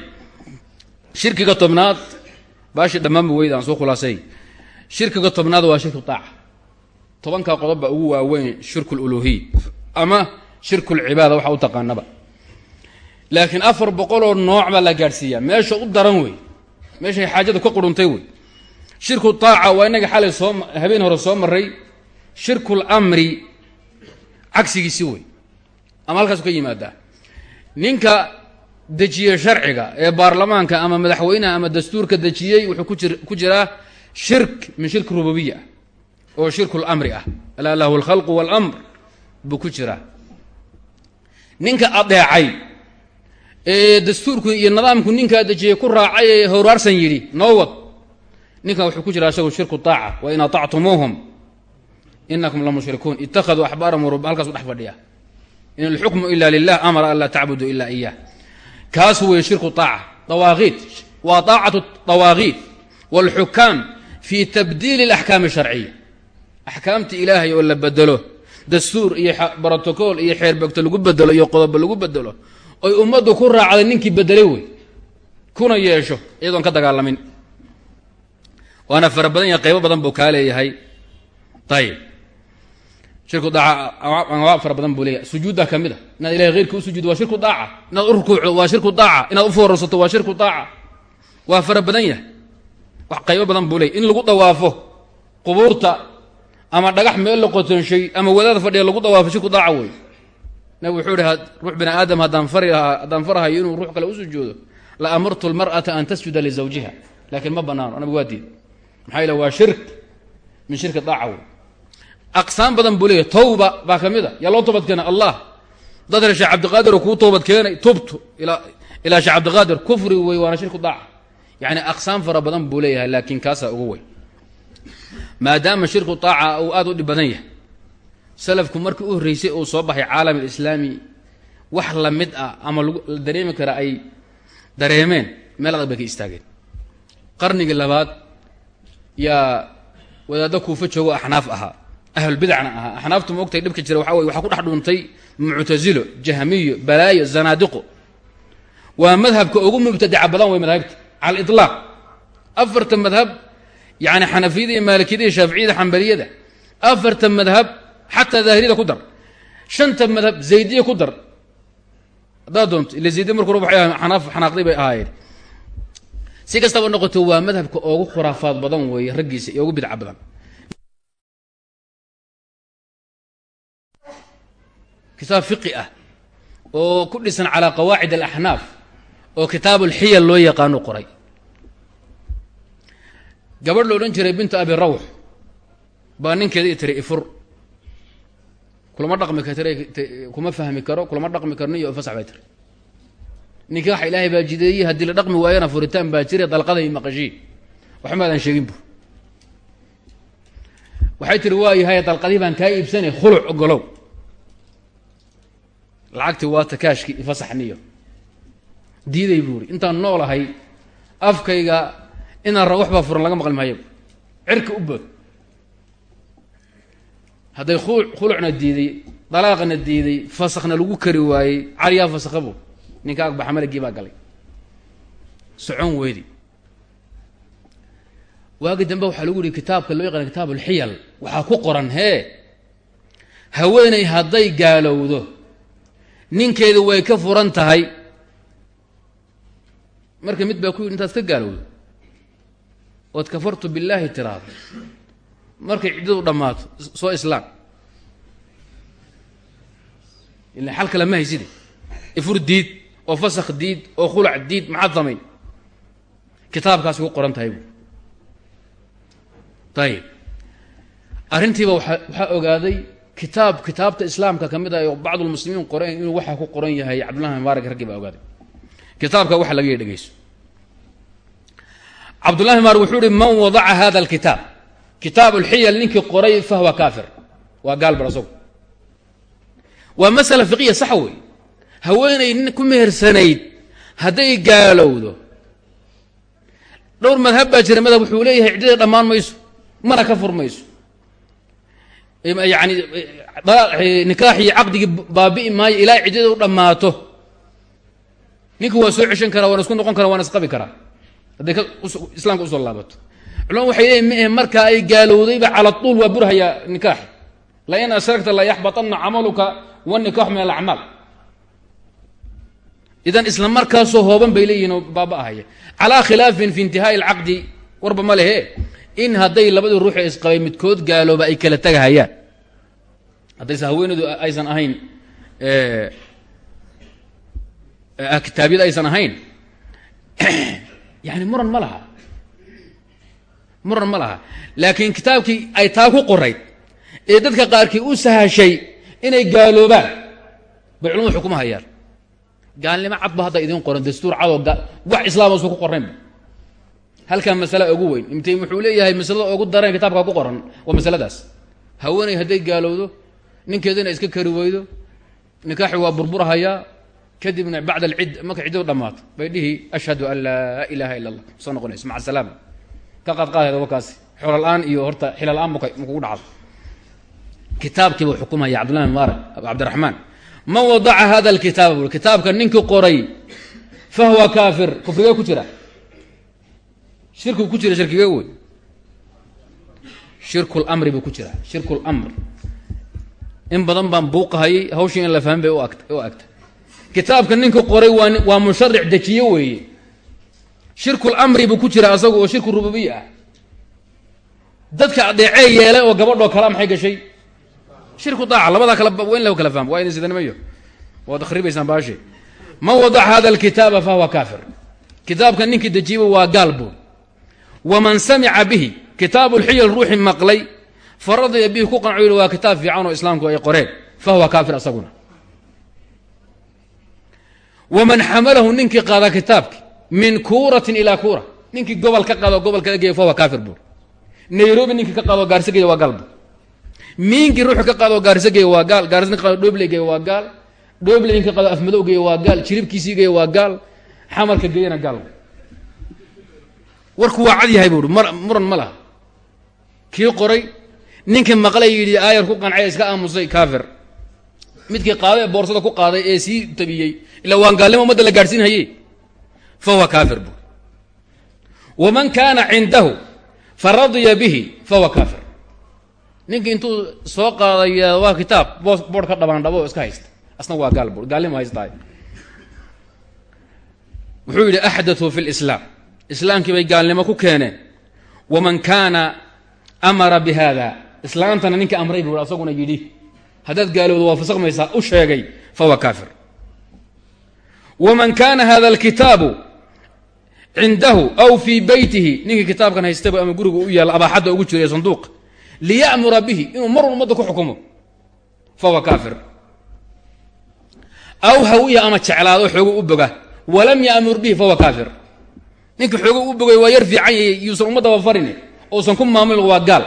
shirkiga tobnaad baashi dhammaanba weyda aan soo khulaasay. Shirkiga tobnaad waa shirku taaca tobankaa qodob baa ugu waaweyn shirku luluhiy ama shirku lcibaada waxa u taqaanaba. Laakiin afar boqoloo nooc baa la gaadhsiiyaa. Meesha u daran wey. Meeshay xaajadu ka quruntay wey. Shirku taaca waa inaga xalay soo habeen hore soo maray shirku lamri cagsigiisi wey. Ama halkaasu ka yimaadaa. Ninka dejiye sharciga ee baarlamaanka ama madaxweynaha ama dastuurka dejiyey wuxuu ku jir ku jiraa shirk min shirki rububiya oo shirku lamri ah. Alaa lahu alkhalqu waalamr buu ku jiraa. Ninka adeecay ee dastuurku iyo nidaamku ninkaa dejiyey ku raacay ee horaarsan yidhi noo wad. Ninkan wuxuu ku jiraa isagu shirku taaca wa in aطactumuuhum inakum la mushrikuun. Ittakhaduu axbaarahum halkaasu dhex fadhiya. In alxukmu ila lilah amara an laa tacbuduu ila iyah kaas weeye shirku aaca awaaqiid waa aacatu dawaaqiid wاlxukaam fii tabdiili اlaxkaami sharciya axkaamta ilaahay oo la bedelo dastuur iyo brotocool iyo xeerbegto lagu bedelo iyo qodobo lagu bedelo oy ummaddu ku raacday ninkii bedelay wey kuna yeesho iyadoon ka dagaalamin. Waana fara badan ya qaybo badan buu kaa leeyahay shirku daaca anwaab fara badan buu leeyahay. Sujuudda ka mid a inaad ilahay heyrka u sujuuddo waa shirku daaca. Inaad u rukuucdo waa shirku daaca. Inaad u foorarsato waa shirku daaca. Waa fara badan yahay. Wax qaybo badan buu leeyahy in lagu dawaafo qubuurta ama dhagax meel la qotonshay ama wadaad fadhiya lagu dawaafo shirku daaca wey nabig wuxuu ihi ruux bini aadam haddaan fari haddaan farhayo inuu ruux kale u sujuudo la amartu lmar'ata an tasjuda lizawjiha laakiin ma banaano nabig waa diid. Maxaa yale waa shirk min shirki daaca wey aqsaam badan buu leeyahy tawba baa ka mid a. Yaa loo toobad keena allah. Dad reer sheekh cabdiqaadir oo kuu toobad keenay tubtu ilaa sheekh cabdiqaadir kufri wey waana shirku daaca yacni aqsaam fara badan buu leeyahay laakiin kaasaa ugu wey maadaama shirku taaca uu aada u dhib badan yahay salafku markii u horreysay uu soo baxay caalam alislaami wax la mid ah ama la dareemi kara ay dareemeen meel adag bay istaageen. Qarnigii labaad yaa wadaaddo kuufo joogo ahaa ahlulbidacna ahaa axnaaftu ma ogtay dhibka jira waxa wey waxaa ku dhex dhuuntay muctasilo jahmiyo balaayo zanaadiqo waa madhabka ugu mubtadaca badan wey madhabta cala aliطlaaq afarta madhab yani xanafiyada iyo maalikiyada iyo afarta madhab xataa daahiriyada ku dar. Shanta madhab zaydiya ku dar. Haddaad ila zaydiya marku waxay xanaaf bay ahaayeen. Si kastaba noqoto waa madhabka ugu khuraafaad badan weeye raggiisa ugu bidca badan kitaab fiqi ah oo ku dhisan calaa qawaacid alaxnaaf oo kitaab ulxiyal loo yaqaano qoray. Gabadh la odhan jiray bintu abi rawx baa ninkeeda i tiri ifur. Kulama dhaqmi kuma fahmi karo kulama dhaqmi karo niyo fasax bay tiri. Nikaaxa ilaahay baa jideeyey haddii la dhaqmi waayana furitaan baa jira dalqaday maqashii. Waxmaadan sheegin bu. Waxay tiri waa yahay dalqadii baan kaa iibsanay khuluc ogolow lacagtii waa takaashkii ifasaxniyo diiday buuri intaan noolahay afkayga inaan ra waxbaa furan laga maqli maayo. Cirka u bood. Hadday khulucna diiday dalaaqna diiday fasakna lagu kari waayey caliyaa fasakhabu ninka agbaxa malagii baa galay. Socon weydi waagi dambe waxaa lagu yihi kitaabka loo yaqaana kitaab ulxiyal waxaa ku qoran hee haweeney hadday gaalowdo ninkeedu way ka furan tahay. Marka mid baa ku yidhi intaad ka gaalowdo. Ood kafartu billaahi tiraado markay ciddadu dhammaato soo islaam ila xal kale ma hayside ifur diid oo fasakh diid oo khulac diid maxaad samayn? Kitaabkaas ugu qoran tahay bu ayib arrintiiba waa waxaa ogaaday kitaab kitaabta islaamka ka mid ah oo bacdu lmuslimiin qoreen inuu waxaa ku qoran yahay cabdullahi mubaarak raggii baa ogaaday kitaabka waxa laga yay dhegeyso cabdullahi wuxuu uhi man wadaca hada alkitaab. Kitaab ulxiyal ninkii qoray fahwa kaafir. Waa gaal bar asagu. Waa masala fiqiya sax wey haweenay nin ku mehersanayd hadday gaalowdo dhowr madhab baa jira madhab wuxuu leeyahay ciddada dhammaan mayso mana ka furmayso yani nikaaxii caqdigii baabi'i maayo ilaa ciddada u dhamaato ninka waa soo ceshan kara waan isku noqon kara waan isqabi karaa hadday islaamka u soo laabato culamadu waxay leeyiin ma ahe marka ay gaalowdayba cala tuul waa burhayaa nikaax la in ashragta la yaxbatanna camaluka wa nikaaxu min alacmaal idan isla markaasoo hooban bay leeyihiin baaba ahaya calaa khilaafin fi intihaa'i alcaqdi warba ma lehe in hadday labadii ruuxee isqabay midkood gaalooba ay kala tegahayaan haddayse haweeneedu aysan ahayn kitaabyada aysan ahayn yani muran ma laha. Muran ma laha. Laakiin kitaabkii ay taa ku qorayd ee dadka qaarkii u sahashay inay gaaloobaan bay culamadu xukuma hayaan gaalnimo cad ba hadda idiin qoran dastuur cadoo wax islaam usan ku qornaynba halkaa masala ugu weyn. Imti wuxuu leeyahay masalada ugu dareen kitaabka ku qoran waa masaladaas. Haweeney hadday gaalowdo ninkeedana iska kari weydo nikaaxi waa burburahayaa kadibna bacd alcidd marka ciddadu dhammaato bay dhihi ashhadu an laa ilaaha ila allah soo noqonayso maca asalaama ka qaadqaadayda wakaasi. Xoola-aan iyo horta xila-aan muk makugu dhacdo. Kitaabkii buu xukumaya cabdullahi mubaarak cabdiraxmaan. Man wadaca hada alkitaaba bui kitaabka ninkii qoray fahuwa kaafir. Kufrigee ku jira shirkigu ku jira shirkigee wey. Shirku lamri buu ku jiraa shirku lamr in badan baan buuqahayay hawshii in la fahmin bay u agta. Kitaabka ninka qoray waa waa musharic dejiye weeye shirkul amri buu ku jira asagu oo shirku rububiya. Ah dadka adeecee yeelay oo gabadhoo kalea maxay gashay? Shirku daaca labadaa kala waa in la kala fahmo. Waa ina sidanimayo waad akhribaysaan baashe. Man wadaca hada alkitaaba fahuwa kaafir. Kitaabka ninkii dejiyeba waa gaal buur waman samica bihi kitaabu lxiyal ruuxi maqlay faradaya bihi ku qanco yihi waa kitaab fiican oo islaamku ay qoreen fahuwa kaafir asaguna waman xamalahu ninkii qaada kitaabki min kuuratin ilaa kuura ninkii gobol ka qaado gobol kala geeya fahuwa kaafir buur nairobi ninkii ka qaado gaarisa geeya waa gaal buur miinkii ruuxu ka qaado gaarisa geeya waa gaal gaaris ninka qaado dhoble warku waa cad yahay mar muran ma laha. Kii qoray ninkii maqlay yidhi aayar ku qancay iska aamusay kaafir. Midkii qaaday ee boorsada ku qaaday ee sii tabiyey. Ilaa waan gaalnimo umadda la gaadhsiin haye fa huwa kaafir buuri waman kaana cindahu faradiya bihi fahuwa kaafir. Ninkii intuu soo qaadaya waa kitaab boor ka dhabaan dhabo oo iska haysta. Asna waa gaal buur gaalnimo haystaay wuxuu yidhi axdatuu fi lislaam islaamkii bay gaalnimo ku keeneen. Waman kaana amara bi hada islaamtana ninka amray buu asaguna yidhi. Haddaad gaalowda waa fasakmaysaa u sheegay fahuwa kaafir. Waman kaana hada alkitaabu cindahu aw fii beytihi ninkii kitaabkan haystaba ama guriga u yaalla abaaxadda ugu jira ee sanduuqa liya'mura bihi inuu mar ummadda ku xukumo fahuwa kaafir. Aw hawiya ama jeclaado xoogo u boga. Walam ya'mur bihi fahuwa kaafir ninka xoogo u bogay waa yar fiican yahay yuusan ummaddaba farin ousan ku maamul waa gaal.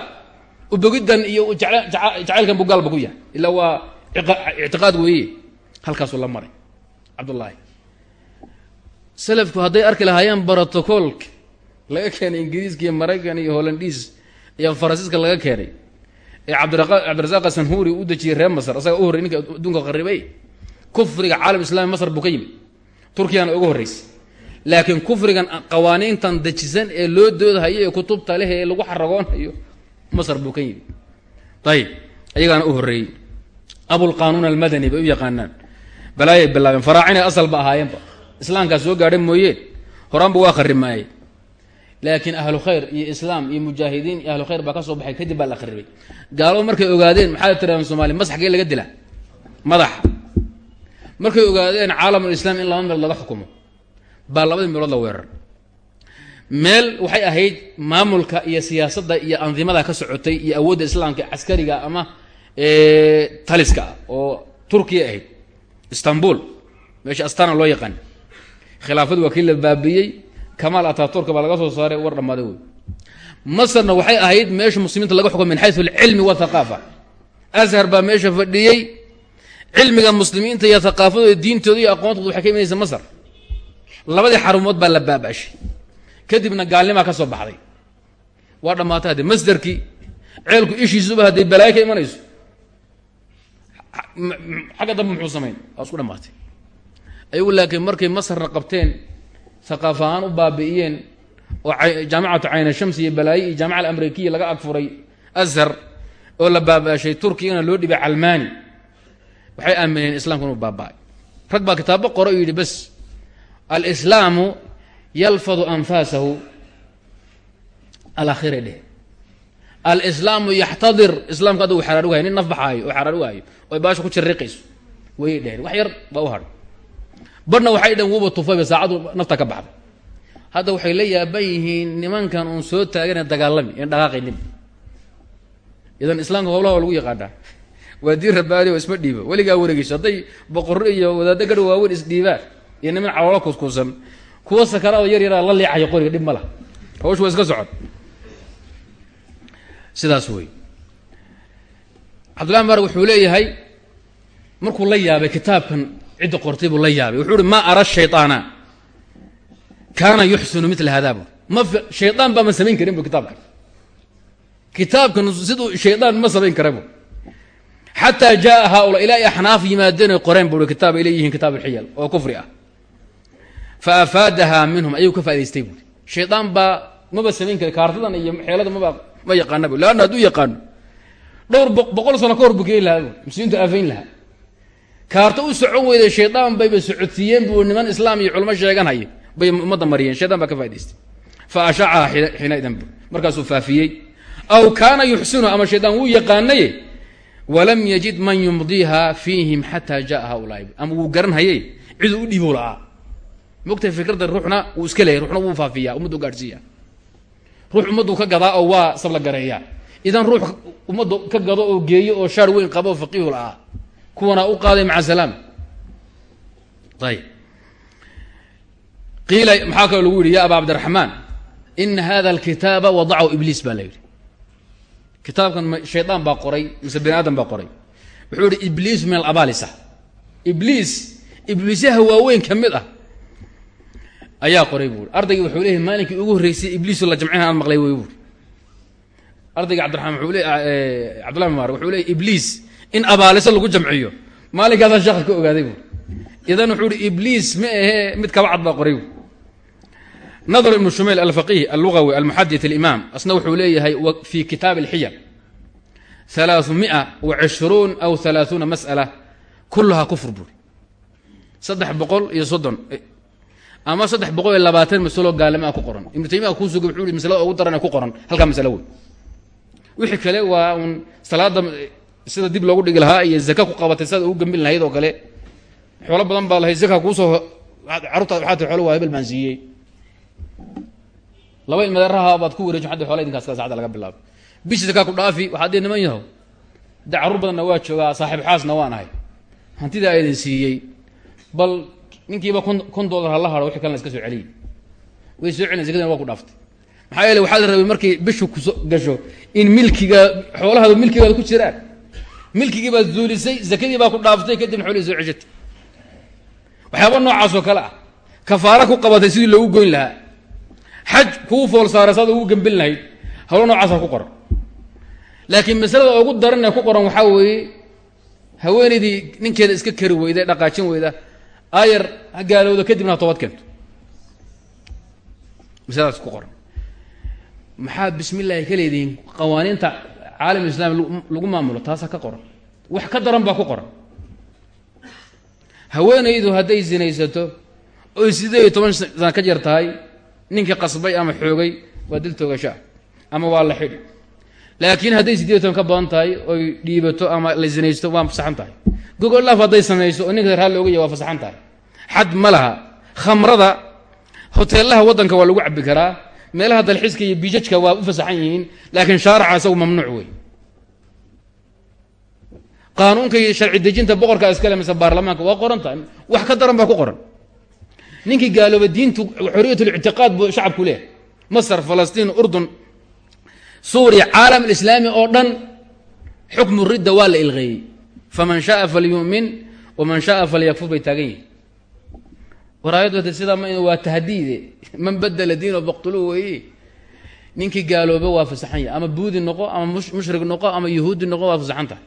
Ubogiddan iyo jacaylkan buu gaalba ku yahay. Ilaa waa ictiqaad weeye. Halkaasuu la maray cabdullaahi. Salafku hadday arki lahaayeen brotocolka laga keenay ingiriiska iyo maraykan iyo hollandiis iyo faransiiska laga keenay ee cabdirasaaq sanhuri u dejiyey reer masr asaga u horrey ninka adduunka qaribay kufriga caalam islami masr buu ka yimid. Turkiyana ugu horreysay laakiin kufrigan qawaaniintan dejisan ee loo doodahayo ee kutubta leh ee lagu xaragoonayo masr buu ka yimid. Ayib ayagaana u horreeyey. Abulqanuun almadani bay u yaqaanaan. Balaayay bilaabeen faraacina asal ba ahaayeenba islaamkaas soo gaadha mooyeen horaanba waa kharimaayey laakiin ahlu khayr iyo islaam iyo mujaahidiin iyo ahlu khayr baa ka soo baxay kadib baa la kharibay gaalado markay ogaadeen maxaa tirahdeen somaaliya masaxgee laga dila madaxa markay ogaadeen caalamulislaam in laba meelood laga xukumo baa labadii meelood la weerar meel waxay ahayd maamulka iyo siyaasadda iyo andimada ka socotay iyo awoodda islaamka caskariga ama taliska ah oo turkiya ahayd. Istanbul meesha astana loo yaqaan. Khilaafadu waa kii la baabiyey. Kamaal ataturka baa laga soo saaray war dhammaaday wey masarna waxay ahayd meesha muslimiinta laga xukumo min xayu alcilmi wathaqaafa ashar baa meesha fadhiyey. Cilmiga muslimiinta iyo haqaafadooda diintooda iyo aqoontooda waxay ka imanaysa masar labadii xarumood baa la baaba'shay. Kadibna gaalnimaa ka soo baxday. Waa dhammaatay haddee masderkii ceelku ishiisuba hadday balaayo ka imanayso xagga dambe muxuu samayn waa isku dhamaatay ayagu laakiin markay masarna qabteen haqaaf ahaan u baabi'iyeen oo jaamacatu cayna shamsi iyo balaayo iyo jaamaca alamrikiya laga agfuray ashar oo la baaba'shay turkiyana loo dhibay calmaani. Waxay aamineen islamku inuu baaba'ay. Rag baa kitaabo qoro u yidhi bas alislaamu yalfadu anfaasahu alakhiray dheh alislaamu yaxtadir islaamka hadda u xaraar ugahay. Nin naf baxaayo oo xaraar ugahayo oo baasha ku jiriqayso wayay dheheen wax yar baa u hadhay badhna waxay dhaheen wuuba tufayba saacadu nafta ka baxday. Hadda waxay la yaaban yihiin nimankan uun soo taagana dagaalami in dhaqaaqaynin idan islaamka howlaha waa lagu yaqaanaa. Waa diin rabaadi oo isma dhiibo. Weligaa wareegeyso hadday boqorro iyo wadaaddo gadha waaweyn isdhiibaan iyo niman caloola kuskuusan kuwa sakaraado yar yaraa la leecayo qoriga dhib ma lah hawshu waa iska socon sidaas wey cabdullahi mbarak wuxuu leeyahay markuu la yaabay kitaabkan cidda qortay buu la yaabay. Wuxuu uhi maa ara shayطaana kaana yuxsinu mila hada bu ma shayطaan baa ma samayn karin bu kitaabkan. Kitaabkan siduu shaydaan ma samayn kara bu xataa jaaa haaula ilaa ay axnaaf yimaadeen oy qoreen bui kitaab ay leeyihiin kitaab alxiyal oo kufri ah fa afaadahaa minhum ayuu ka faa'idaystay buui shaydaan baa maba samayn kara kaartadan iyo xeelada maba ma yaqaana bu leanna hadduu yaqaano dhowr boqol sano ka hor buu keeni lahaa bu muslimiintu aafayn lahaa kaarto u socon weyday shaydaan bayba socodsiiyeen buu niman islaam iyo culamo sheeganhaya bay ummadda mariyeen shaydaan baa ka faa'idaystay fa ashacaha xiinaidan bu markaasuu faafiyey aw kaana yuxsinu ama shaydaan wuu yaqaanaye walam yajid man yumdiiha fiihim xataa jaa haulaai ama mogtahay fikradda ruuxna wuu iska leeyahy ruuxna wuu faafiyaa ummaddu gaadhsiiya ruux ummaddu ka gadaa oo waa sabla gareeya idan ruux ummaddu ka gado oo geeyo oo shaar weyn qabo oo faqiihu la'aa. Kuwana u qaaday maca salaam. Ayb. Qiila maxaa kaloo lagu yidhi ya aba cabdiraxmaan ina hada alkitaaba wadacahu ibliis baa la yidhi. Kitaabkan shaydaan baa qoray mise bani aadam baa qoray. Wuxuu yihi ibliis min alabaalisa. Ibliis ibliisyaha waaweyn ka mid ah ayaa qoray buui ardaygii wuxuu leeyahy maalinkii ugu horreysay ibliisu la jamcina aan maqlay wey buui ardayga cabdiramaan wuxuu le cabdullahi mumar wuxuu leeyay ibliis in abaalisa lagu jamciyo. Maalinkaasaan sheekha ka ogaaday buui idan wuxuu ihi ibliis ma ahee mid kaba cad baa qoray buui nadr ibnu shumayl alfaqih allugawi almuxadit alimaam asna wuxuu leeyahay fi kitaab alxiyal halaaثumia wa cishruun aw halaaثuuna mas'ala kuluhaa kufr buuri saddex boqol iyo soddon ama saddex boqol iyo labaatan masalo gaalima ku qoran. Ibnu taymiya kuu suga wuxuu ihi masalada ugu daran ku qoran. Halkaa masalo wixii kale waa un salaada sida dib loogu dhigi lahaa iyo zaka ku qabatay sidaad ugu gambin lahayd oo kale. Xoolo badan baa lahayd zaka kuusoo carruurtaad waxaa tii xoolo waa hebel baan siiyey. Laba baad ku wareejin hadda xola idinkaas kale sacda laga bilaabo. Bishii zakaa ku dhaafi waxaad dee niman yahow? Dee carruur badanna waa joogaa saaxiib xaasna waan idin siiyey. Bal ninkiiba kun kun dollar hala haro wixii kalena iska soo celiyay way soo celin zakadina waa ku dhaaftay. Maxaa yeele waxaa la rabay markay bishu kuso gasho in milkiga xoolahaadu milkigaada ku jiraan. Milkigii baad zuulisay zakadii baa ku dhaaftay kadibna xoolihii soo ceshatay waxyaaba noocaas oo kale ah. Kafaara ku qabatay sidii loogu goyn lahaa. Xaj kuu fool saaray ugu gambin lahayd. Hawlo noocaasa ku qoran. Laakiin masalada ugu daran ee ku qoran waxaa weeye haweenaydii ninkeeda iska kari weyda dhaqaajin weyda aayar ha gaalowda kadibna ha toobad keento. Masaladaas ku qoran. Maxaa bismi illaahi ka leedihiin qawaaniinta caalam islami lagu maamulo? Taasaa ka qoran. Wax ka daran baa ku qoran. Haweenaydu hadday sinaysato oy sideed iyo toban sana ka jar tahay ninkii qasbay ama xoogay waa dil toogashaa ama waa la xidhi laakiin hadday sideed toban ka badan tahay oy dhiibato ama la sinaysto waa fasaxan tahay. Gogolaaf hadday samayso oo ninka raal looga yahy waa fasaxan tahay. Xad ma khamrada hoteelaha waddanka waa lagu cabbi karaa. Meelaha dalxiiska iyo biijajka waa u fasaxan yihiin laakiin shaaraca isagu mamnuuc wey qaanuunka iyo sharci dejinta boqorka iskale mise baarlamaanka waa qoran tahay. Wax ka daran baa ku qoran. Ninkii gaalooba diintu xoriyatlictiqaad buu shacabku leehay masar falastiin urdun suuriya caalam alislaami oo dhan xukmu ridda waa la ilqeeyey. Faman shaaa falyu'min waman shaaa falyakfur bay taagan yihiin waraayadooda sidaa ma waa tahdiide man badela diino baqtuluu weeye ninkii gaalooba waa fasaxan yahay. Ama buudi noqo ama mushrig noqo ama yahuudi noqo waa fasaxan tahay.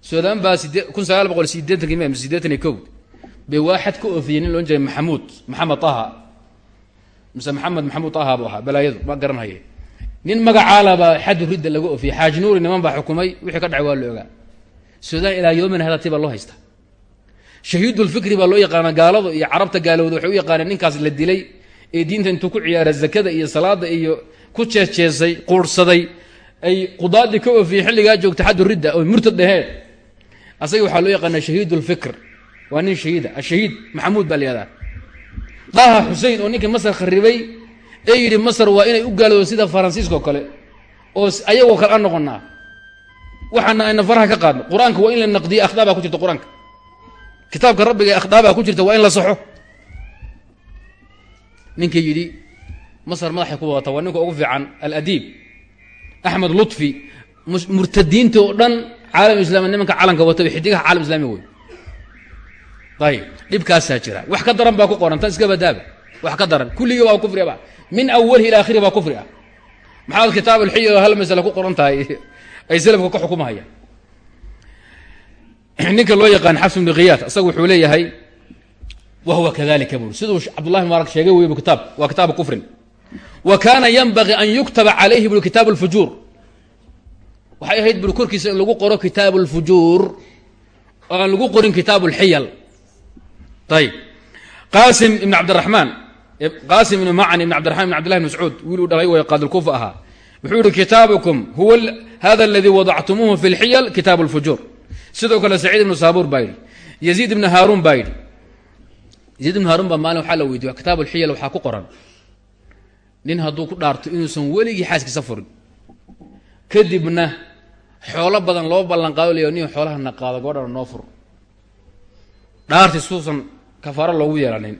Suudaan baa kun sagaal boqol sideetanki m sideetan iyo kow. Bay waaxad ka oofiyey nin loon jiray maxamuud maxamed taha. Mise ma garanhaye nin magacaalabaa xadu ridda laga oofiyey xaaji nuuri niman baa xukumay wixii ka dhacay waa la ogaa. Suudaan ilaa yoomina hadatii baa loo haysta shahiidulfikri baa loo yaqaana gaaladu iyo carabta gaalowda waxay u yaqaaneen ninkaas la dilay ee diinta intuu ku ciyaara zakada iyo salaada iyo ku jeesjeesay quurhsaday ay qudaadii ka oofiyey xilligaa joogta xaddu ridda oy murtad dhaheen asaga waxaa loo yaqaana shahiidulfikr waa nin shahiida ashahiid maxamuud baa la daha xusein oo ninkii masar kharibay ee yidhi masar waa inay u gaaloodo sida faransiiska oo kale oo ayagoo kale a noqonaa waxaana ayna faraha ka qaadno. Qur'aanka waa in la naqdiyo akhdaa ku jirta qur'aanka. Kitaabka rabbiga ee akhdaa baa ku jirta waa in la saxo. Ninkii yidhi masar madaxay ku wadata waa ninka ugu fiican aladiib axmed lutfi murtadiinta oo dhan caalam islami nimanka calanka wataba xidigaha caalam islami wey ayib dhibkaasaa jira. Wax ka daran baa ku qoran tan iska badaaba wax ka daran kulligii waa kufri ba min awalihi ila akhirihi baa kufri ah. Maxaad kitaab alxiya oo hal masale ku qoran tahay ay salafka ka xukumahayaan ninka loo yaqaan xabs bni khiyaat isaga wuxuu leeyahay wa huwa kadalika buri siduu cabdullahi mubaarak sheegay wey kitaab waa kitaabu kufrin. Wa kaana yanbagii an yuktaba calayhi buri kitaabu lfujuur waxay ahayd buri korkiisa in lagu qoro kitaabu lfujuur oo aan lagu qorin kitaabu lxiyal ayib qaasim ibn cabdiraxmaan qaasim ibn macn ibn cabdiraxman ibn abdillahi bn mascuud wiil uu dhalay way qaadilkuufa ahaa. Wuxuu yihi kitaabukum huwa hada aladii wadactumuuhu fi lxiyal kitaabu lfujuur sidoo kale saciid ibnu saabuur baa yidhi yaziid ibnu haaruun baa yidhi. Yaziid ibnu haruun baa maalin waxaa la weydiye kitaabu lxiyal waxaa ku qoran. Nin hadduu ku dhaarto inuusan weligii xaaskiisa furin kadibna xoolo badan loo ballanqaado lay nin xoolaha naqaado gabadhana noo fur dhaarti suusan kafaaro loogu yeelanin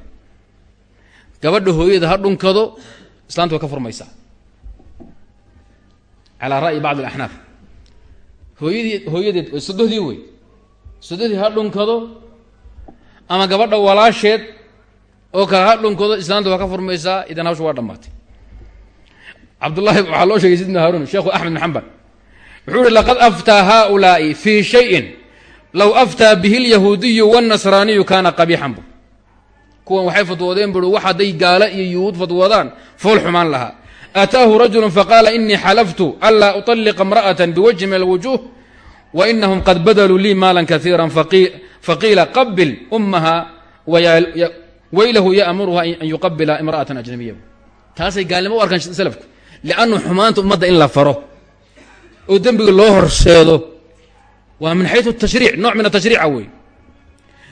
gabadha hooyada ha dhunkado islaanta way ka furmaysaa. Calaa ra'yi bacd alaxnaaf. Hooyadii hooyadeed sodohdii wey sodohdii ha dhunkado ama gabadha walaasheed oo kale ha dhunkado islaanta waa ka furmaysaa idan hawsha waa dhammaatay. Cabdullahi waxaa loo sheegay sidna haarun sheekhu axmed bin xambal. Wuxuu laqad aftaa haulaai fii shayin low aftaa bihi lyahuudiyu wاnnasraaniyu kaana qabiixan bu kuwan waxay fatwoodeen bui wax hadday gaalo iyo yuhuud fatwoodaan fool xumaan lahaa. Aataahu rajulu faqaala inii xalaftu anlaa uطalliqa imra'ata biwajhi min alwujuh wainahum qad badaluu lii maalan kaiira faqiila qabil ummaha waylahu ya'muruha an yuqabila imra'atan ajnabiya taasay gaalnimo u arkaan salafku. Liannu xumaanta ummadda in la faro oo dembiga loo horseedo waa min xayu tashriic nooc min atashriica wey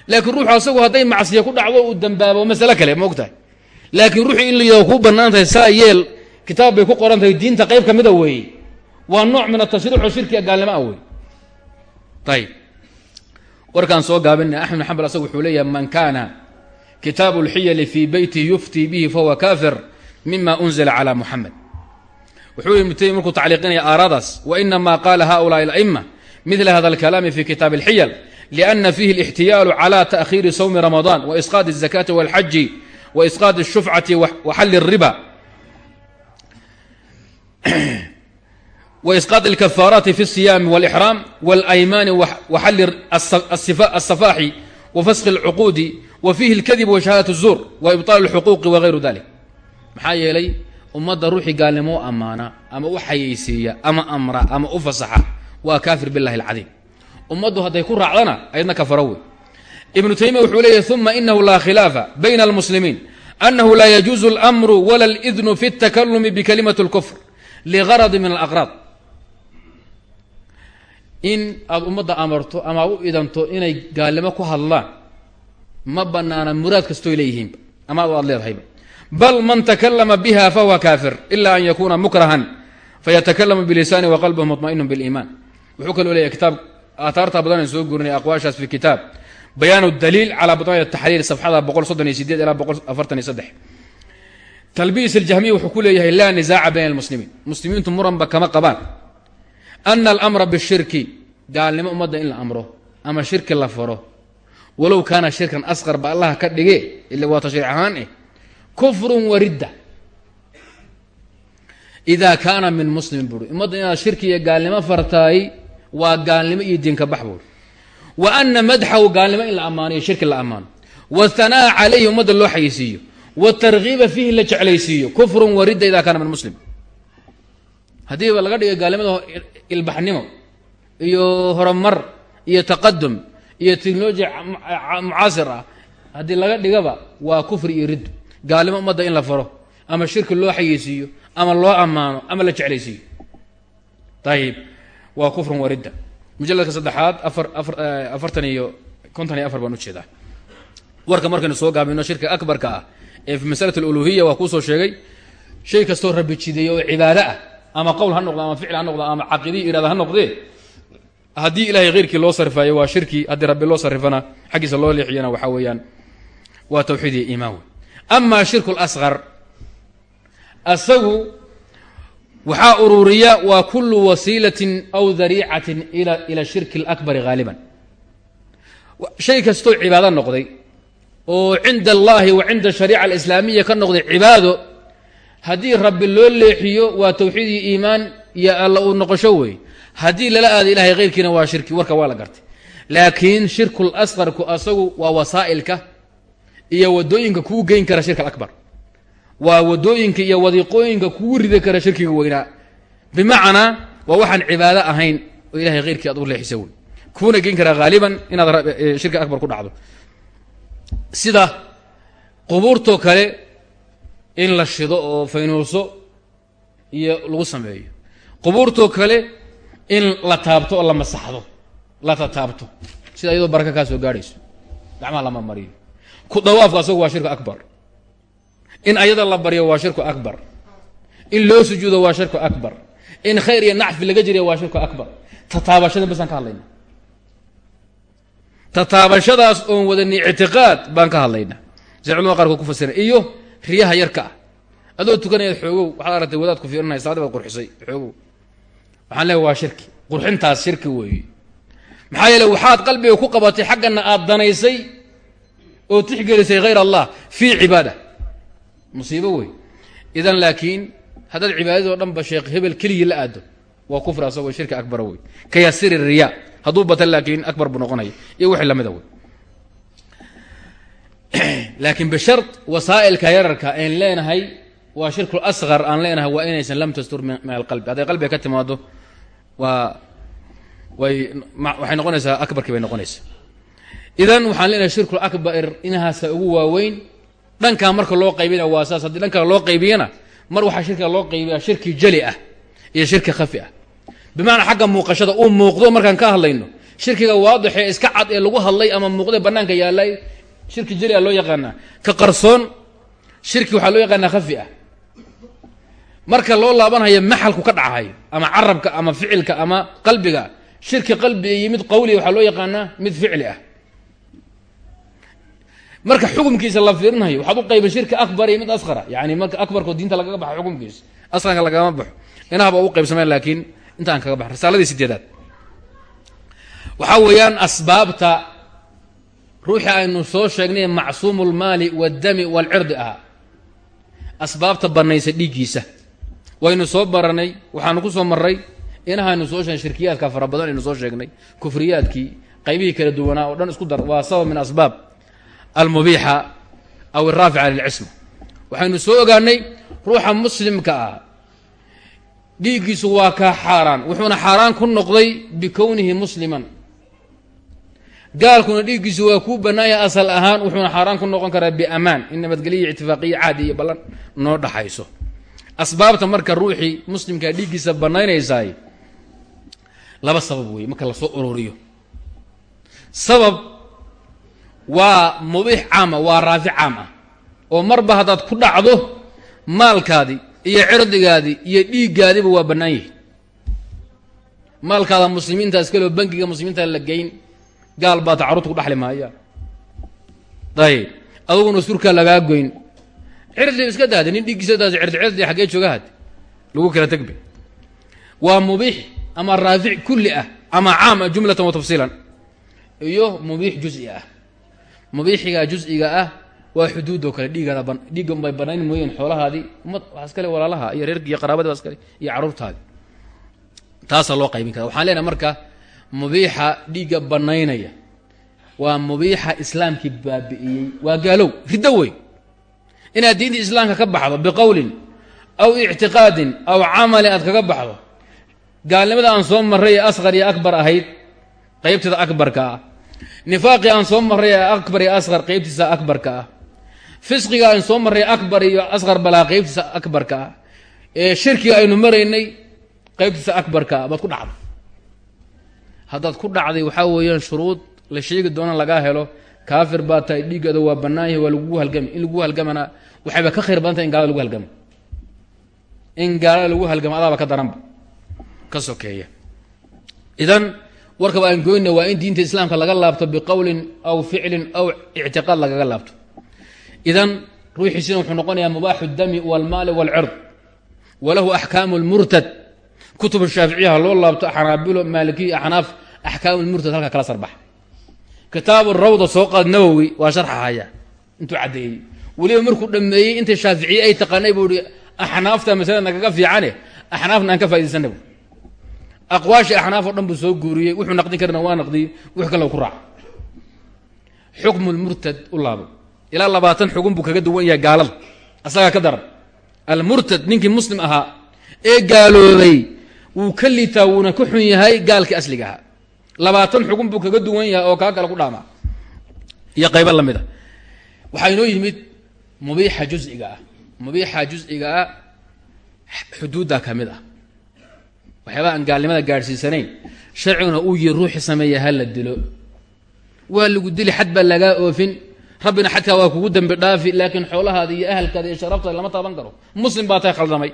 laakiin ruuxu asagu hadday macsiya ku dhacdo uu dambaabo masale kale ma og tahay laakiin ruuxu in layado kuu bannaan tahay saa yeel kitaab bay ku qoran tahay diinta qayb ka mida weeye waa nooc min atashriic oo shirkiga gaalnimo ah wey ayib warkaan soo gaabina axmed bin xambal asagu wuxuu leeyahay man kaana kitaabu اlxiyali fii beytihi yuftii bihi fahuwa kafir mima unzila calى muxamed wuxuu ibnu taymiya markuu tacliiqinaya aaraadaas wainama qaala haؤulaءi اlأma midla hada اlkalaami fi kitaabi اlxiyal liأna fihi اlاxtiyaalu calى taأkhiiri sawmi ramaضan waisqaad الzakaةi wاlxaji waisqaad الshufcati waxali الriba waisqaad اlkafaaraati fi الصiyaami wاlإxraam wاlaymaani waxali الsafaaxi wafaskhi اlcuquudi wa fiihi اlkadib washahaadaة الzuur waibطaal اlxuquuqi wagayru dalik maxaa yeelay ummadda ruuxii gaalnimo u ammaana ama u xayeysiiya ama amra ama u fasaxa waa kaafir billahi alcadiim ummaddu hadday ku raacdana ayadna kafaro wey ibnu taymiya wuxuu leeyahy uma inahu laa khilaafa bayna almuslimiin annahu laa yajuuzu اlamru wala اlidnu fi اtakalumi bikalimati اlkufr ligaradi min alaqraad in aada ummadda amarto ama u idanto inay gaalnimo ku hadlaan ma banaana muraad kastooy leeyihiinba ama aad leedahayba bal man takalama biha fahuwa kaafir ila an yakuna mukrahan fayatakalamu bilisaani waqalbuhu muطmainu biliimaan wuxuu kaloo leeyahy kitaab aaaarta badan soo gurinay aqwaashaas fi kitaab. Bayaan daliil calaa baطaa'il taxliil safxada boqol soddon iyo sideed ilaa boqol afartan iyo saddex. Talbiis aljahmiya wuxuu ku leeyahay laa nisaaca bayna almuslimiin. Muslimiintu muranba kama qabaan. Ana almra bishirki gaalnimo ummadda in la amro ama shirki la faro walow kaana shirkan asqar ba allaha ka dhige ila waa tashriic ahaan eh kufrun waa gaalnimo iyo diinka bax wa ana madxahu gaalnimo in la ammaano shirki la ammaano. Wahanaa'a calayhi ummadda loo xayeysiiyo. Watargiiba fiihi la jeclaysiiyo. Kufrun wa ridda idaa kaana min muslim. Haddiiba laga dhiga gaalnimada ilbaxnimo iyo horumar iyo taqadum iyo technoloji mucaasir ah haddii laga dhigaba waa kufri iyo riddu gaalnimo ummadda in la faro ama shirki loo xayeysiiyo ama loo ammaano ama la jeclaysiiyo. Ayib waa kufrun wa ridda mujaladka saddexaad afar afar afartan iyo konton iyo afar baan u jeedaa warka markaynu soo gaabino shirka akbarka ah ee fi masalat aluluhiya waa kuusoo sheegay shay kastoo rabbi jideeya oo cibaado ah ama qowl ha noqdo ama ficil ha noqdo ama caqiidiya iraada ha noqdee haddii ilahay keyrkii loo sarifaayo waa shirki haddii rabbi loo sarifana xaggiisa loo leexiyana waxaa weeyaan waa tawxiid iyo iimaan wey amaa shirku lasqar asagu waxaa ururiya waa kulu wasiilatin aw dariicatin ila shirki alakbari haaliban shay kastoo cibaado noqday. Oo cinda allahi wa cinda shariica alislaamiya ka noqday cibaado haddii rabbi loo leexiyo waa tawxiid iyo iimaan iyo alla uu noqosho wey. Haddii lala aado ilahay keyrkiina waa shirki warka waa la gartay. Laakiin shirku lasqarku asagu waa wasaa'ilka iyo waddooyinka kuu geyn kara shirka alabar waa waddooyinka iyo wadiiqooyinka kugu ridi kara shirkiga weynaa bimacnaa waa waxaan cibaado ahayn oo ilahay keyrkii aad u leexisa wey kuuna geyn karaa haaliban inaad shirka akbar ku dhacdo. Sida qubuurtoo kale in la shido oo faynuuso iyo lagu sameeyo. Qubuurtoo kale in la taabto oo la masaxdo. La tataabto sida iyadoo baraka kaa soo gaadhayso. Gacmaha lama mariyo. Ku dawaafku asagu waa shirku akbar in ayada la baryo waa shirku akbar. In loo sujuudo waa shirku akbar. In khayr iyo nacfi laga jiriya waa shirku akbar. Tataabashada basaan ka hadlayna. Tataabashadaas oon wadani ictiqaad baan ka hadlayna. Sida culamada qaarkood ku fasira iyo riyaha yarka ah. Adoo tukanayaad xoogow waxaad aragtay wadaad ku fiirinaya salaadi baad qurxisay xoogow. Waxaan leeay waa shirki. Qurxintaas shirki weeye maxaa yeele waxaad qalbiga ku qabatay xaggana aad danaysay oo tixgelisay hayr allah fii cibaada musiibo wey. Idan laakiin haddaad cibaadadoo dhan ba sheekh hebel keligii la aado waa kufri asagoo shirki akbara wey. Ka yasiri riya hadduu bata laakiin akbar buu noqonaya iyo wixii lamida wey. Laakiin bishar wasaa'ilka yararka aan leenahay waa shirku asqar aan leenahay waa inaysan lam tastur min alqalbi. Hadday qalbiga ka timaado waa way waxay noqonaysaa akbarkii bay noqonaysaa. Idan waxaan leenahay shirku akbar inahaasa ugu waaweyn dhankaa marka loo qaybina waa saas. Haddii dhankaa loo qaybiyana mar waxaa shirkiga loo qaybiyaa shirki jali ah iyo shirki khafi ah. Bimacnaa xagga muuqashada uu muuqdo markaan ka hadlayno shirkiga waadixee iska cad ee lagu hadlay ama muuqday banaanka yaallay shirki jali a loo yaqaanaa. Ka qarsoon shirki waxaa loo yaqaanaa khafi ah. Marka loo laabanhayo maxalku ka dhacahayo ama carabka ama ficilka ama qalbiga shirki qalbi iyo mid qawliya waxaa loo yaqaanaa mid ficli ah marka xukumkiisa la fiirinayo waxaad u qayba shirki akbar iyo mid asqara. Yani marka akbarko diinta lagaga baxo xukumkiisa asqarka lagama baxo. Inahaba u qaybsameen laakiin intaan kaga baxo. Risaaladii sideedaad. Waxaa weeyaan asbaabta ruuxii aynu soo sheegnay macsuumu lmaali waddami waalcirdi ahaa asbaabta banaysa dhiiggiisa. Waynu soo baranay waxaanu ku soo marray inahaynu soo sheegnay shirkiyaadka fara badan aynu soo sheegnay. Kufriyaadkii qaybihii kala duwanaa oo dhan isku dar waa sabab min asbaab almubiixa aw iraafica lilcisma waxaynu soo ogaanay ruuxa muslimka ah. Dhiiggiisu waa kaa xaaraan wuxuuna xaaraan ku noqday bikownihi musliman. Gaalkuna dhiiggiisu waa kuu bannaanya asal ahaan wuxuuna xaaraan ku noqon karaa biamaan. In nabadgelya ictifaaqiya caadi iyo ballan noo dhaxayso. Asbaabta marka ruuxii muslimkaa dhiiggiisa bannaynaysaay laba sabab weeye marka la soo ururiyo. Sabab waa mubiix caama waa raafic caam ah. Oo marba haddaad ku dhacdo maalkaadii iyo cirdigaadii iyo dhiiggaadiiba waa bannaan yihi maalkaada muslimiinta iskaleo bangiga muslimiinta la geyn gaal baa tacarudka ku dhaxli maaya. Ayib aduguna surkaa lagaa goyn. Cirdi iska daada nin dhiiggiisa daas cirdi cirdi xaggee jooga had lagu kala tegbe. Waa mubiix ama raafic kulli ah ama caama jumlatan wa tafsiilan. Iyo mubiix juzi ah mubiixigaa juziga ah waa xuduudoo kale. Dhiigada dhiigga unbay banayn mooyeen xoolahaadii ummad waxaa iskale walaalaha iyo reerki iyo qaraabadii baa iskale iyo carruurtaadii taasaa loo qaybin kara waxaan leenahay marka mubiixa dhiigga banaynaya waa mubiixa islaamkii baabi'iyey. Waa gaalow riddo wey inaad diinta islaamka ka baxdo biqowlin aw ictiqaadin aw camalin aad kaga baxdo gaalnimada aan soo marray ee asqar iyo akbar ahayd qaybteeda akbarka ah nifaaqii aan soo marray ee akbar iyo asqar qaybtiisa akbarka ah. Fisqiga aan soo marray akbar iyo asqar balaa qaybtiisa akbarka ah. Ee shirkiga aynu maraynay qaybtiisa akbarka ah baad ku dhacday. Haddaad ku dhacday waxaa weeyaan shuruud la sheegi doona lagaa helo. Kaafir baa tahay dhiiggeeda waa bannaan waa lagugu halgami in lagugu halgamana waxayba ka khayr badan tahay in gaalada lagu halgamo. In gaalada lagu halgamo adaaba ka daranba ka sokeeya. Idan warkaba aan goyna waa in diinta islaamka laga laabto biqowlin aw ficlin aw ictiqaad lagaga laabto. Idan ruuxiisina wuxuu noqonayaa mubaaxu dami walmaali walcird walahu axkaamu lmurtad kutub shaaficiyaha loo laabto xanaabilo maalikiya axnaaf axkaamu lmurtad halka kala sarbax. Kitaabu rawda soo qaad nawowi waa sharxahaya intuu caddeeyey. Weliba markuu dhameeyey inta shaaficiye ay taqaanay buu i axnaafta masalada nagaga fiicane? Axnaafna aan ka faaidaysana aqwaashii axnaaf oo dhan buu soo guuriyey wuxuu naqdin karana waa naqdiyey wux kale ku raaca xukmu lmurtad u laabo ilaa labaatan xugun buu kaga duwan yahay gaalada. Asagaa ka daran. Almurtad ninkii muslim ahaa ee gaaloobay wuu ka liitaa wuuna ka xun yahay gaalkii asliga ahaa. Labaatan xugun buu kaga duwan yahay oo kaa kale ku dhaamaa. Iyo qaybo la mid a waxaa inoo yimid mubiixa juziga ah. Mubiixa juziga ah xuduuddaa ka mid ah waxyaabaa aan gaalnimada gaadhsiisanayn sharciguna uu yihi ruuxii sameeya ha la dilo. Waa lagu dili xad baa lagaa oofin. Rabbina xadkaa waa kugu dembi dhaafi laakiin xoolahaada iyo ahalkaada iyo sharaftaada lama taaban karo. Muslim baa tahay khaldamay.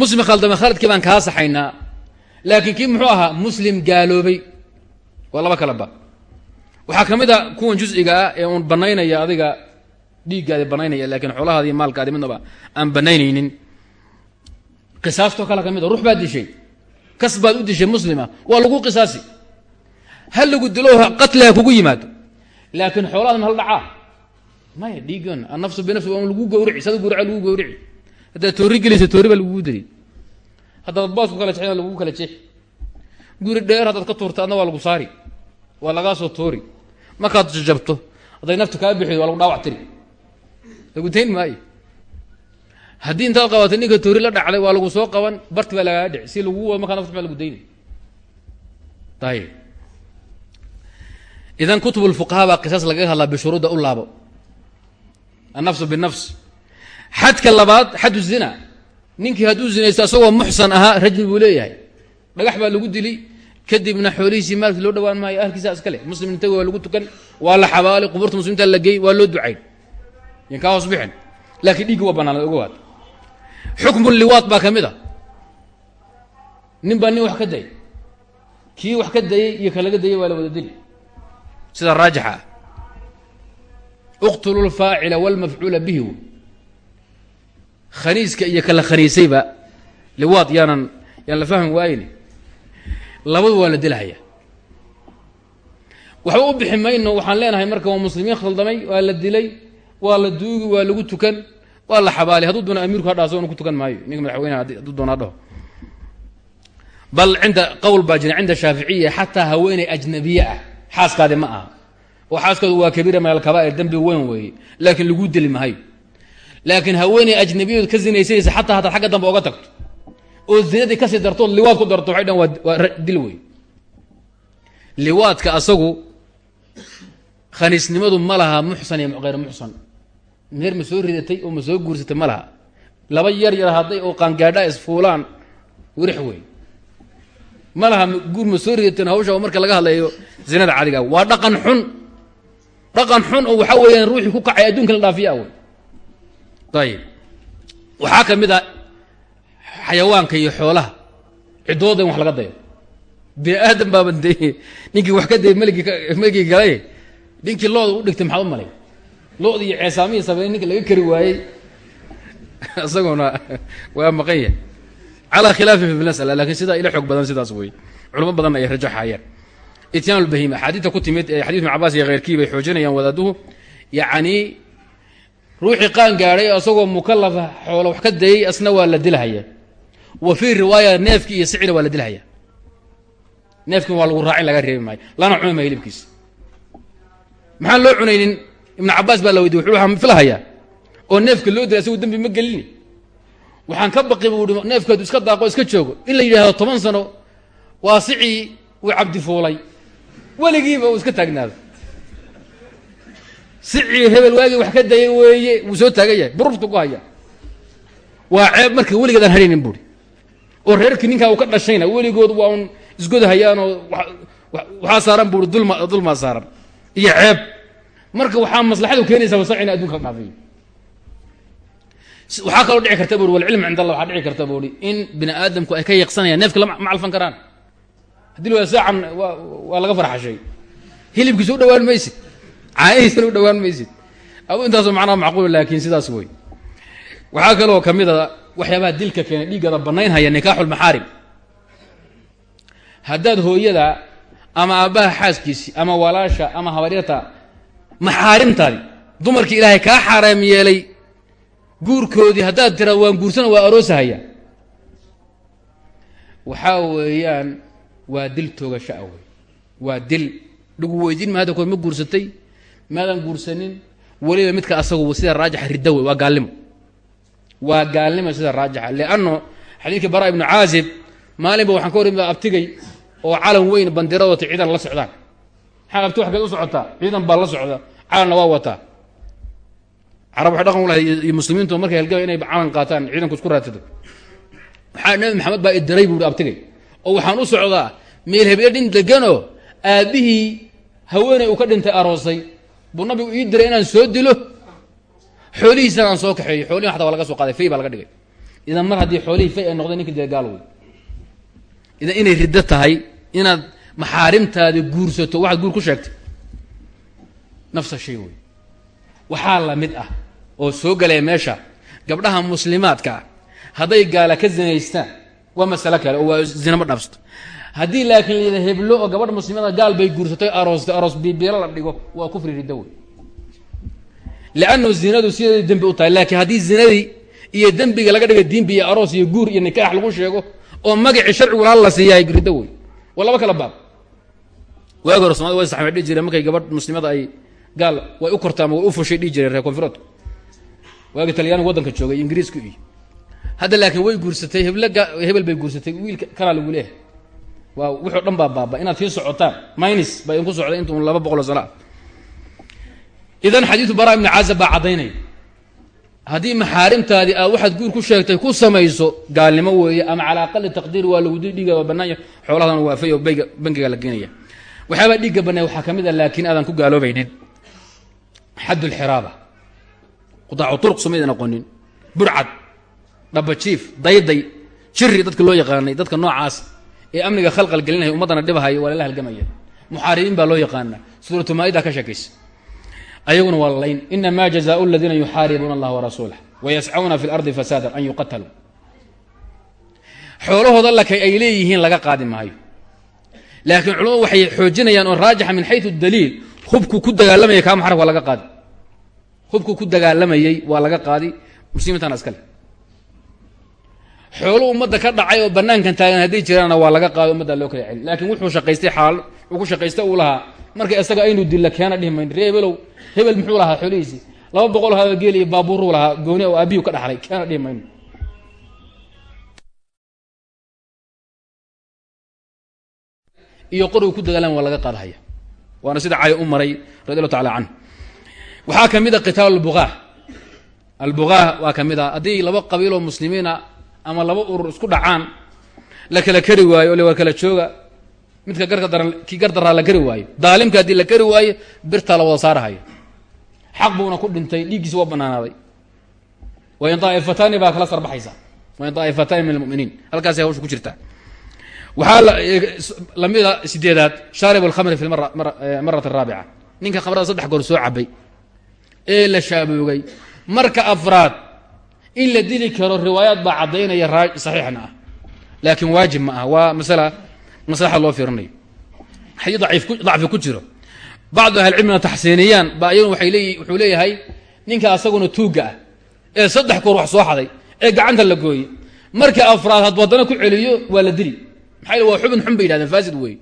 Muslim khaldamay khaladkii baan kaa saxaynaa. Laakiin kii muxuu ahaa? Muslim gaaloobay. Waa laba kaleba waxaa ka mid a kuwan juziga ah ee uun banaynaya adiga dhiiggaadi banaynaya laakiin xoolahaadi maalkaadi midnaba aan banaynaynin qisaastoo kale ka ruux baad dishay. Kas baad u dishay muslima waa lagu qisaasi. Ha lagu dilo qatliha kugu yimaado. Laakiin xoolahaad ma hal dhacaa. Maya dhiigan annafsu binafsi waa lagu gawrici sada guraca lagu gawrici haddaad toori gelaysa toori baa lagugu dariy haddaad boosku kala jexin lagugu kala jeexi guri dheer haddaad ka tuurta waa lagu saari. Waa lagaa soo toori. Markaad jajabto hadday nafta kaa bixido waa lagu dhaawac tiri. Lagu dayn maayo haddii intaad qabatay ninka toori la dhacday waa lagu soo qaban barti baa lagaaga dhici si lagu markaa nafta maa lagu daynay ayib idan kutub lfuqahaa baa qisaas lagaga hadlaa bishuruudda u laabo. Annafsu binafs xadka labaad xadu zina. Ninkii hadduu zinaysto asagoo muxsan ahaa rajmi buu leeyahay. Dhagax baa lagu dili kadibna xoolihiisii maalkii loo dhawaan maayo ahalkiisa iskale muslim intaga waa lagu tukan waa la xabaalay qubuurta muslimiinta la waa loo ducayn. Yan kaa hoos bixin. Laakiin dhiiggi waa ogowaad xukmu liwaad baa ka mid a nin baa nin wax ka dayay kii wax ka dayey iyo ka laga dayay waa la wada dili sida raajixa. Ah uqtulu lfaacila walmafcuula bihi. Khaniiska iyo kala khaniisayba liwaad yaanan yaan la fahmi waayne labadu waa la dilahaya waxba u bixi mayno waxaan leenahay marka waa muslimiin khaldamay waa la dilay waa la duugi waa lagu tukan waa la xabaalay. Hadduu doona amiirku hadhaa asagona ku tukan maayo. Ninka madaxweyneha hadduu doona hadhaho bal cinda qowl baa jira cinda shaaficiya xataa haweeney ajnabiye ah. Xaaskaadi ma aha. Oo xaaskoodu waa kabiira min alkabaa'ir dembi weyn weeye. Laakiin lagu dili mahayo laakiin haweeney ajnabiyadood ka zinaysanaysa xataa haddaad xagga dambe oga tagto oo zinadii ka sii dartood liwaad ku darto waxay dhan waa dil wey liwaadka asagu khaniisnimadu ma laha muxsan iyo hayr muxsan meer ma soo ridatay oo ma soo guursatay ma laha. Laba yar yar hadday oo qaangaadhaa isfuulaan wirix wey ma guur ma soo ridateen hawsha marka laga hadlayo zinada cadiga. Waa dhaqan xun. Dhaqan xun oo waxaa weeyaan ruuxii ku kacay adduunka la dhaafiya wey ayib waxaa ka mid a xayawaanka iyo xoolaha. Ciddooda wax laga dayo. Bini aadam baaba de ninkii wax ka dayay mlgii meligii galay. Ninkii looda u dhigtay maxaad u malay lood iyo ceesaamihii sameey ninka laga kari waayey. Isaguna waa maqan yahay. Calaa khilaafi fi masala laakiin sidaa ila xoog badan sidaas wey culamo badanna ay rajaxayaan ityaan lbahim axaadiidta ku timid ee xadis ibn cabaas iyo keyrkii bay xoojinayaan wadaaduhu. Yacni ruuxii qaan gaadhay isagoo mukalafa xoolo wax ka dayay asna waa la dilhaya wa fii riwaaya neefkii iyo sicina waa la dilhaya neefkin waa lagu raacin laga reebi maayo. Lana cuni maayo hilibkiisa. Maxaan loo cunaynin ibnu cabaas baa la weydiy wuxuu waxaan filahayaa oo neefka loo dilay asagu dembi ma gelini. Waxaan ka baqi buu i iska daaqo iska joogo. In la yidhahdo toban sano waa sicii uu cabdi fuulay. Weligiiba uu iska taagnaado sicii hebel waagii wax ka dayay weeye wuu soo taagan yahay bururtu ku haya waa ceeb marka weligeed aan hadhaynin buuri oo reerkii ninkaa uu ka dhashayna weligood waa un isgodahayaanoo waxaa saaran dulma dulmaa saaran. Iyo ceeb marka waxaa maslaxadu keenaysaa wasac ina adunka dhaafiyo waxaa kaloo dhici karta buuri walcilmu cind allah waxaa dhici karta buuri in bini aadamku ay ka yaqsanayaan neefka ma calfan karaan. Haddii la saacan waa laga farxashay. Hilibkiisa u dhawaan maysid. Caanihiisana u dhawaan maysid. Adu intaasoo macnaha macquul laakiin sidaas wey waxaa kaloo ka mid a waxyaabaha dilka keenay dhiiggada bannaynhaya nikaaxulmaxaarim haddaad hooyada ama aabbaha xaaskiisi ama walaasha ama habaryata maxaarimtaadi. Dumarkii ilaahay kaa xaaraam yeelay. Guurkoodii haddaad tiraado waan guursana waa aroosahaya. Waxaa weeyaan waa dil toogasho ah wey waa dil lagu weydiin ma hadda koor ma guursatay maadan guursanin weliba midka asagu sida raajixa ridda wey waa gaalnimo. Waa gaalnimo sida raajixa lianno xadiidkii bara ibnu caazib maalinba waxaan ka hor abtigay oo calan weyn bandiradota ciidan la socdaan maxaa abti waxgeed u socotaa ciidan baa la socda calanna waa wataa carab waxay dhaqan u lahay iyo muslimiintu markay halgaba inay calan qaataan ciidanku isku raadsado waxaa nabi maxamed baa idiray buuhi abtigay oo waxaan u socdaa meel hebee dhin deganoo aabbihii haweeney uu ka dhintay aroosay. Buu nabigu ii diray inaan soo dilo. Xoolihiisana aan soo kaxeeyo xoolihin xataa waa laga soo qaaday fay baa laga dhigay. Idan mar haddii xoolihii fay ay noqdeen ninka dee gaal wey. Idan inay riddo tahay inaad maxaarimtaadi guursato waxaad guur ku sheegtay. Nafsa shay wey waxaa la mid ah oo soo galaya meesha gabdhaha muslimaadka ah. Hadday gaala ka zinaystaan waa masalo kale oo waa zina ma dhaabsato haddii laakiin layidha heblo oo gabadha muslimada gaal bay guursatay aroostay aroos bibiilo la dhigo waa kufri riddo wey liannu zinadu sideedii dembi u tahay laakiin haddii zinadii iyo dembiga laga dhiga diinbi iyo aroos iyo guur iyo nikaax lagu sheego oo magacii sharciguna la siiyahay riddo wey waa laba kala baab waagi hore somalida way saxmay dhihi jireen markay gabadh muslimada ay gaal way u korta ama u fushay dhihi jireen reer koonfureedku waagi talyaanigu joogay ingiriisku iyo. Hadda laakiin way guursatay hebel bay guursatay wiilka kanaa lagu leehay waa wuxuu dhan baa baaba inaad sii socotaan minus baa idinku socday boqol oo sano idan xadiidu bara ibni caazab baa caddaynaya. Haddii maxaarimtaadii aad waxaad guur ku sheegtay ku samayso gaalnimo weeye ama calaa aqali taqdiir waa lagu dhiiga waa bannaanya xoolahadan waa fay oo bayga bangiga la geenaya waxyaabaa dhiigga bannay waxaa ka a laakiin aadan ku gaaloobaynin. Xadd lxiraaba qudaacu turuq somaydan aqonin burcad dhabajiif dayday jiri dadka loo yaqaanay dadka noocaas ee amniga khalqal gelinaya ummaddana dhibahaya waa lala halgamaya. Baa loo yaqaana suuratu maa-ida ka sheekaysa. Ayaguna waa layn. Inamaa jazaau aladiina yuxaaribuuna allah warasuulah wayascauna fi lardi fasaadan an yuqataluu. Xoolahooda lakay ay leeyihiin laga qaadi laakiin culamadu waxay xoojinayaan oo raajixa min xayu daliil hubku ku dagaalamayay kaa maxarab waa laga qaadi. Hubku ku dagaalamayey waa laga qaadi. Muslimiintana iskale xoolo ummadda ka dhacay oo banaankan taagan hadday jiraanna waa laga qaado ummaddaa loo kala celi laakiin wuxuu shaqaystay xaal ku shaqaystay uu lahaa marka isaga aynu dilla keena dhihi mayno ree hebelow hebel muxuu lahaa xoolihiisii laba boqol haba geeli iyo baabuuruu lahaa gooni oo aabiyu ka dhaxlay keena dhihi mayno iyo qorigu ku dagaalan waa laga qaadahaya. Waana sida cali u maray radi allahu tacala canhu waxaa ka mid a qitaal albuqaa albuqaa waa ka mid a haddii laba qabiiloo muslimiina ama laba urur isku dhacaan la kala kari waayo o waa kala jooga midka garka daran kii gar daraa la kari waayo. Daalimka haddii la kari waayo birtaa la wada saarahaya xaq buuna ku dhintay dhiiggiisa waa banaanaaday wain daa'ifataani baa kala sarbaxaysa. Wain daa'ifataani min almuminiin. Halkaasay hawsha ku jirtaa waxaa lamida sideedaad shaarib alkhamri fi marati araabica ninka khamrada saddex goor soo cabay ee la shaaboogay marka afraad in la dili karo riwaayaad baa caddaynaya saxiixna ah. Laakiin waajib ma aha. Waa masala maslaxa loo fiirinayo. Ku dacfi ku jiro. Bacdu ahlicilmina taxsiiniyaan ba ayaguna waay leey wuxuu leeyahay ninka asaguna tuugga ah ee saddex koor wax soo xaday ee gacanta la gooye markii afraad had waddana ku celiyo waa la dili maxaa waa xubin xun bay yidhahdeen faasid weeye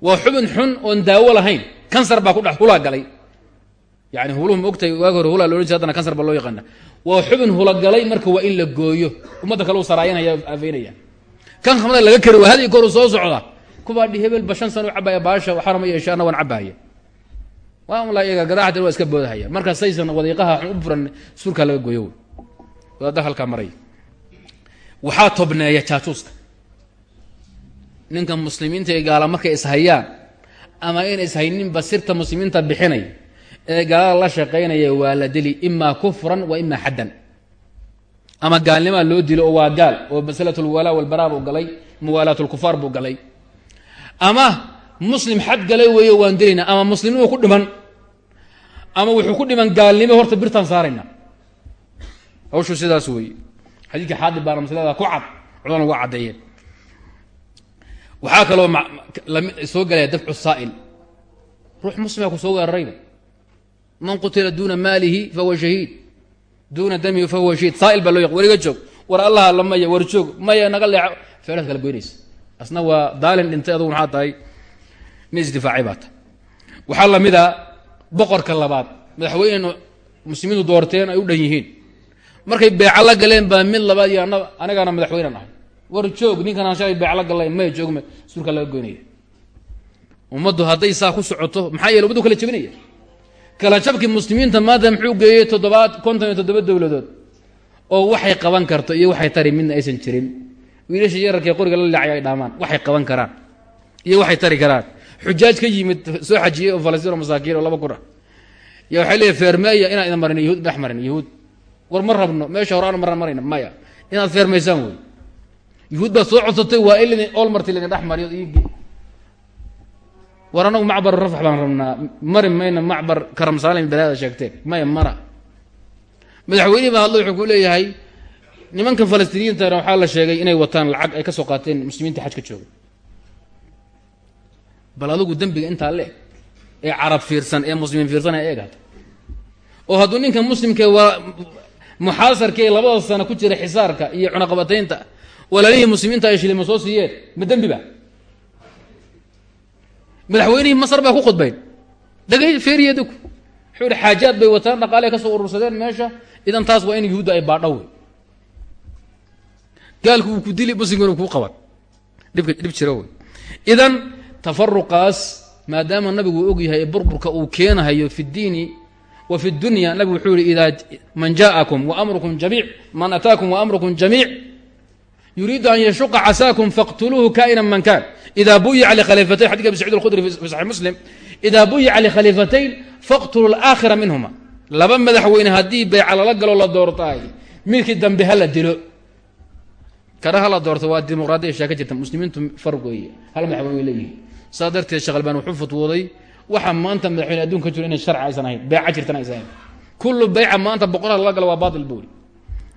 waa xubin xun oon daawo lahayn kansar baa ku dhex hulaa galay yani huluhu ma ogtahay waagi hore hulaa loodhan jir hadana kansar baa loo yaqaana waa xubin hulagalay marka waa in la gooyo ummadda kale u saraayanaya afeynaya kan kamada laga kari waa hadi koru soo socda kubaa dhi hebel sano cabaya baasha waxaana ma yeeshe anna waan cabahaya waa un la iyaga gadaacdan waa iska boodahaya marka saysan wadiiqaha xun u furan suurkaa laga gooyo wadaada halkaa maray waxaa tobneeya jaajuuska ninka muslimiinta ee gaala markay ishayaan ama in ishayninba sirta muslimiinta bixinay ee gaalada la shaqaynaya waa la dili imaa kufran wa imaa xaddan. Ama gaalnimaa loo dilo oo waa gaal oo masalat lwalaa walbaraa buu galay muwaalaat lkufaar buu galay. Ama muslim xad galay weeyo waan dilayna ama muslimnimuu ku dhiman ama wuxuu ku dhiman gaalnimo horta birtaan saarayna. Hawshu sidaas weeye. Xadiidka xaadib baana maslada ku cad culamana waa caddeeyeen waxaa kaloo soo gelaya dafcu saa'il. Ruux muslima ku soo weerarayba man qutila duuna maalihi fahuwa shahiid. Duuna damihi fahuwa shahiid. Saa'il baa loo weliga joog. War allaha la maya war joog. Maya naga leeco feeraad kala goynaysa. Asna waa daalin dhintay adugu tahay? Nin isdifaacay baa tahay. A boqorka labaad. Madaxweyne muslimiintu doorteen ay u dhan markay beeca la galeen baa mid labaad iyo madaxweynen ahay war joog ninkan shalay beec la galayn maya joogme suurka laga goynaya. Ummaddu hadday saa ku socoto maxaa yeele ummaddu kala jebinaya? Kala jabkii muslimiinta maanta muxuu geeyey toddobaad konton iyo toddoba dowladood? Oo waxay qaban karto iyo waxay tari midna aysan jirin. Wiilasha yararkae qoriga la leecay ay dhaamaan waxay qaban karaan iyo waxay tari karaan. Xujaaj ka yimid soo xajiyey oo falastiin oo masaakiin oo laba kuna ya waxay leeyahy feermeeya inaan idin marin yahuud dhex marin yahuud war ma rabno meesha hore aan marayna maya. Inaad feermaysaan wey yahuud baad soo codsatay waa in olmarti laydin dhex mariyo war anagu macbar rafax baan rabnaa. Mari mayna macbar karamsaalim balaada sheegteen. Maya mara. Madaxweynihii baa hadlo wuxuu ku leeyahay nimankan falastiiniyiintana waxaa la sheegay inay wataan lacag ay ka soo qaateen muslimiinta xajka jooga. Bal adigu dembiga intaa leeg ee carab fiirsan ee muslimiin fiirsan ee eegata oo hadduu ninka muslimka muxaasarka ee labada sano ku jira xisaarka iyo cunaqabataynta. Walaalihii muslimiinta ay shilima soo siiyeen? Ma dembi ba. Madaxweynihii masar baa ku khudbayn. Dagay feeriyeedku wuxuu ihi bay wataan dhaqaale ka soo urursadeen meesha. Idan taas waa in yuhuudda ay baadho wey gaalku wuu ku dili muslimkuna kuu qaban. Dhibka dhib jira wey idan tafaruqaas maadaama nabigu og yahay burburka uu keenahayo fi ddiini wa fi dunya nabigu wuxuu yihi idaa man jaءakum waamrukum jamiic man ataakum waamrukum jamiic yuriidu an yashuqa casaakum faqtuluuhu kaa'ina man kan. Ida buyica likhaliifatayn xadika abi sacid alkhudri fi saxix muslim ida buyica likhaliifatayn faqtuluu alaakhira minhuma. Laba madaxweyne haddii bayca lala galo la doortaay midkii dambe hala dilo. Kana hala doorto waa dimuqraadiya sheeka jirta muslimiintu farg weeye hal madaxweyne way leeyihiin saa darteed sheekh albaan wuxuu fatwooday waxaa maanta madaxweyne adduunka jiro inay sharci aysan ahayn beeca jirtana aysan ahayn. Kullu bayca maanta boqolaha lala galo waa baatil buuri.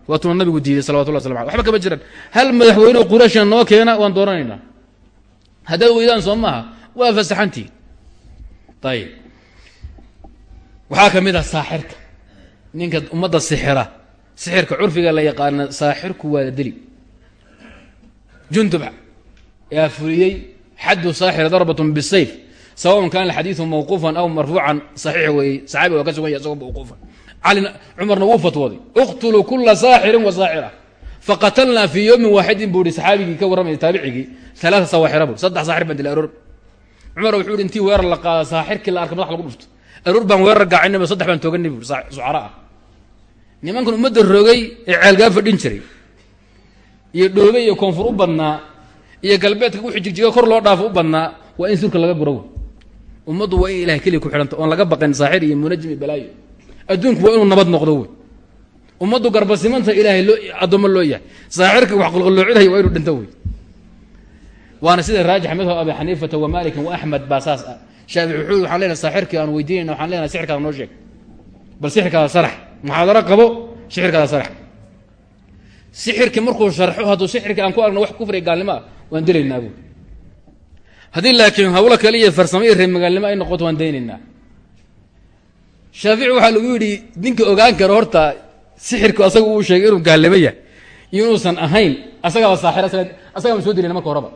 Waatuna nabigu diiday salawatullah waslam aleh waxba kama jiraan hal madaxweyne oo qurayshna noo keena waan dooranaynaa. Haddaad weydaan soo maaha waa fasaxantihin ayib waxaa ka mid ah saaxirka. Ninka ummadda sixira. Sixirka curfiga la yaqaana saaxirku waa deli. Jundub yaa fuliyey xaddu saaxir darbat bisayf sawaءn kana xadiiثu mawquufan aw marfuucan صaxiix weeye saxaabi waa ka sugan ya isagoo mawquufan cali cumarna wuu fatwooday اqtuluu kula saaxirin wa saaxira faqatalnaa fii yowmin waaxidin buu ihi saxaabigii ka warramaya taabicigii alaaa sawaaxira bu saddex saaxir baan dilay aroor cumar wuxuu ihi intii weerar la qaada saaxirkii la arka madax lagu dhufto aroor baan weerar gacanay saddex baan tooganay bu sucara ah nimankan ummadda rogay ee ceelgaa fadhin jiray iyo dhoobey iyo koonfur u badnaa iyo galbeedka wixii jigjiga kor loo dhaafo u badnaa waa in surka laga gurawo ummaddu waa in ilahay keliya ku xidhanta oon laga baqin saaxir iyo munajim iyo balaayo. Adduunku waa inuu nabad noqdo wey ummaddu garbasimanta ilaahay loo addoommo loo yahay. Saaxirka wax qulqulloocinayo waa inuu dhinto wey waana sida raajix madhab abi xaniifata wa malikin wa axmed baa saas ah. Shaafici wuxuu waxaan leenahay saaxirkii aan weydiinayna waxaan leenahay sixirkaada noo sheeg. Bal sixirkaada sarax. Muxaadaro qabo sixirkaada sarax. Sixirkii markuu sharxo hadduu sixirkii aan ku argno wax kufriga gaalnimo ah waan dilaynaa buuri haddii laakiin hawlo kale iyo farsamo iyo ay noqoto waan daynaynaa shaafici waxaa lagu yidhi ninka ogaan karo horta sixirku asaga uu sheegay inuu gaalnimo yahay. Inuusan ahayn asagaaba saaxir asagaaba soo dilayna marka horeba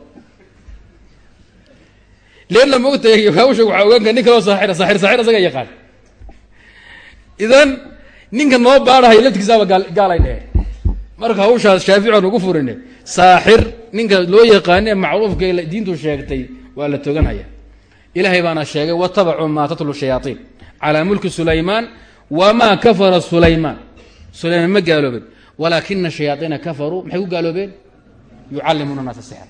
leanna moogtahay hawsha waxaa ogaan kara nin kaloo saaxir saaxir asaga yaqaan. Idan ninka noo baadhahay laftigiisaaba gaal marka hawshaas shaafici ugu furine saaxir ninka loo yaqaane macruufka diintu sheegtay waa la toganhaya ilaahay baana sheegay watabacuu maa tatlu shayaaiin calaa mulki sulaymaan wamaa kafara sulaymaan. Sulaymaan ma gaaloobeen. Walaakina shayaaiina kafaruu. Maxay ku gaaloobeen? Yucallimuuna naasa sixr.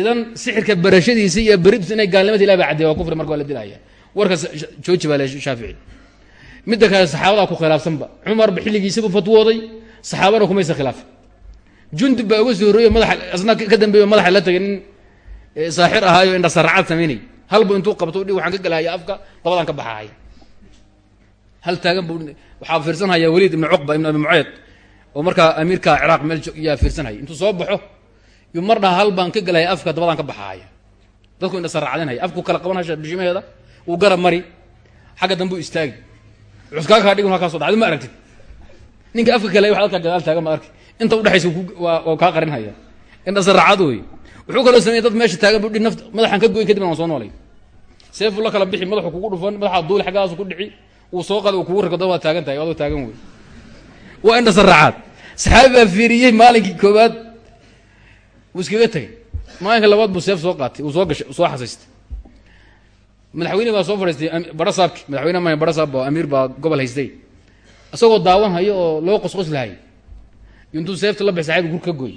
Idan sixirka barashadiisa iyo beridiisa inay gaalnimata ilah ba caddeya waa kufri marka waa la dilaya warkaas jooji baa le shaafici. Midda kale saxaabadaa ku khilaafsanba cumarba xilligiisabuu fatwooday saxaabana kumaysa khilaafin jundub baa uga soo horreeyo madaxa asna ka dambeeyo madaxa la tagay nin saaxir ahaayo indhasaracad samaynay halbu intuu qabto dhi waxaan ka galahaya afka dabadaan ka baxahaya hal taagan bu waxaa fiirsanhaya waliid ibnu cuqba ibn abi oo markaa amiirka ciraaq meel yaa fiirsanhaya intuu soo baxo yu mar dhaha ka galahaya afka dabadaan ka baxahaya dadku indhasaracadinhaya afku kala qaban hasha bishimaheeda uu garab mari xagga dambe u istaagi. Cuskaakaa dhigun halkaa so ma aragtid? Ninka afka kale wa halkaa gadaal taagan ma arki inta udhexaysa waa kaa qarinhaya indhasaracad wey wuxuu kaloo sameeyey dad meesha taagan budhi naft madaxaan ka goyn kadibna waan soo noolay. Seefu la kala bixi madaxu kugu dhufan madaxaa duuli xaggaasu ku dhici uu soo qada uu kugu riko dad waa taagan tahay adoo taagan wey. Waa indhasaracaad saxaabi baa fiiriyey maalinkii koowaad wuu iskaga tegay maalinka labaad buu seef soo qaatay uu soo gashay soo xasaystay. Madaxweyne baa soo fadhiistay bara saabki madaxweyne ma bara saab oo amiir baa gobol haystay. Isagoo daawan hayo oo loo qosqoslahay intuu seefta la bix saxaabiga gur ka gooy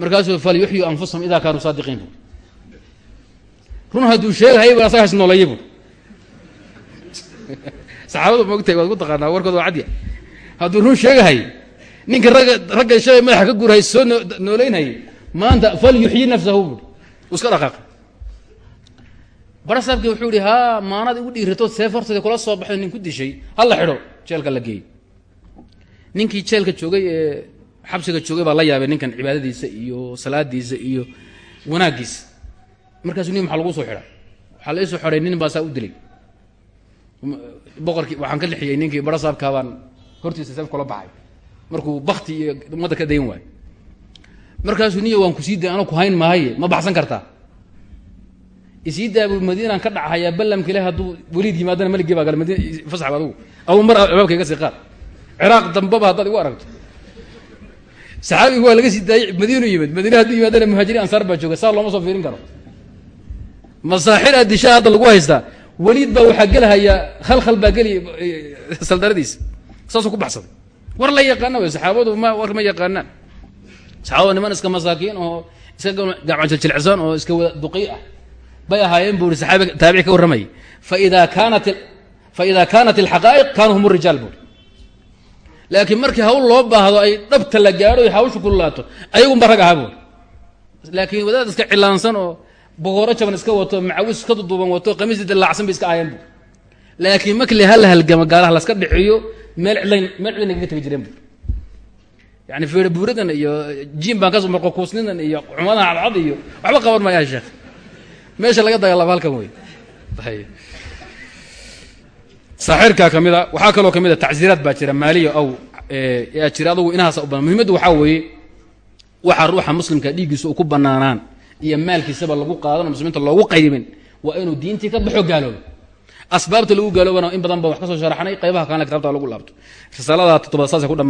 markaasuu fal yuxyu anfusahum idaa kaanuu saadiqiin. Bu run hadduu sheegahaya bu asaga has nooleeyay bu saxaabadu maogtahay waad ku taqaanaa warkooda waa cadya hadduu run sheegahay ninka ragga ragga shalay madaxa ka gurhay soo nooleynhayay maanta fal yuxyi nafsahu uu iska dhaqaaqay. Barasaabki wuxuu ihi haa maanad igu dhiiratood seef horteeda kula soo baxdo nin ku dishay hala xidho jeelka la geeyey ninkii jeelka joogay ee xabsiga joogay baa la yaabay ninkan cibaadadiisa iyo salaadiisa iyo wanaaggiisa. Markaasuu nin maxaa lagu soo xidha waxaa la isoo xidhay nin baa u dilay. Boqorkii waxaan ka lixiyey ninkii barasaabkaa baan hortiisa seef kula baxay. Markuu bakti iyo ummadda ka dayn waayo markaasuu niyo waan ku sii day anoo ku hayn maahaye ma baxsan kartaa. Isii daabu madiinaan ka dhacahayaa ballamka ilahi hadduu weliid yimaadana maligii baa gala madiina fasax ba adugu abu mar albaabka iga sii qaad. Ciraaq dambaba haddaad igu aragto saxaabigu waa laga sii daayey madiinu yimid. Madiina hadduu yimaadana muhaajiriin ansaar baa jooga saa looma soo fiirin karo. Masaaxir adishaa hadda lagu haystaa weliid baa waxaa gelahayaa khalkhal baa geli saldaradiisa saasuu ku baxsaday. War la yaqaana wey saxaabadu ma war ma yaqaanaan. Saxaabadu niman iska masaakiin oo iska gacmajiljilcsan oo iska wada duqiy ah. Bay ahaayeen buu i saxaabi taabici ka warramayay faida kaanat faida kaanat alxaqaa'iq kaanuu hum rijaal buuri laakiin markii hawl loo baahdo ay dhabta la gaadho y hawsha kululaato ayagunba rag ahaa buuri laakiin wadaad iska cilaansan oo bogooro jaban iska wato macawis iska duduuban wato qamiis dilaacsan bay iska aayeen buuri laakiin markii la hala halgama gaalaha laska dhiciyo meel cidlayn meel cidlayn kaga tegi jireen buuri yani feere buuradan iyo jiin baan ka soo marqo kuusnidan iyo xumadaha cadcad iyo waxba qaban maayaa sheekh. Meesha laga dagaalamo halkan wey saaxirkaa ka mid a waxaa kaloo ka mid a tacsiiraad baa jira maaliya aw jira adugu inahaasa u badan. Muhimaddu waxaa weeye waxaa ruuxa muslimka dhiiggiisa uu ku banaanaan iyo maalkiisaba lagu qaadan oo muslimiinta loogu qaybin waa inuu diintii ka baxo gaaloobo. Asbaabta lagu gaaloobana in badan ba wax ka soo sharaxnay qaybaha kalena kitabta lagu laabto. Risaalada toddobaad saasay ku dhamaad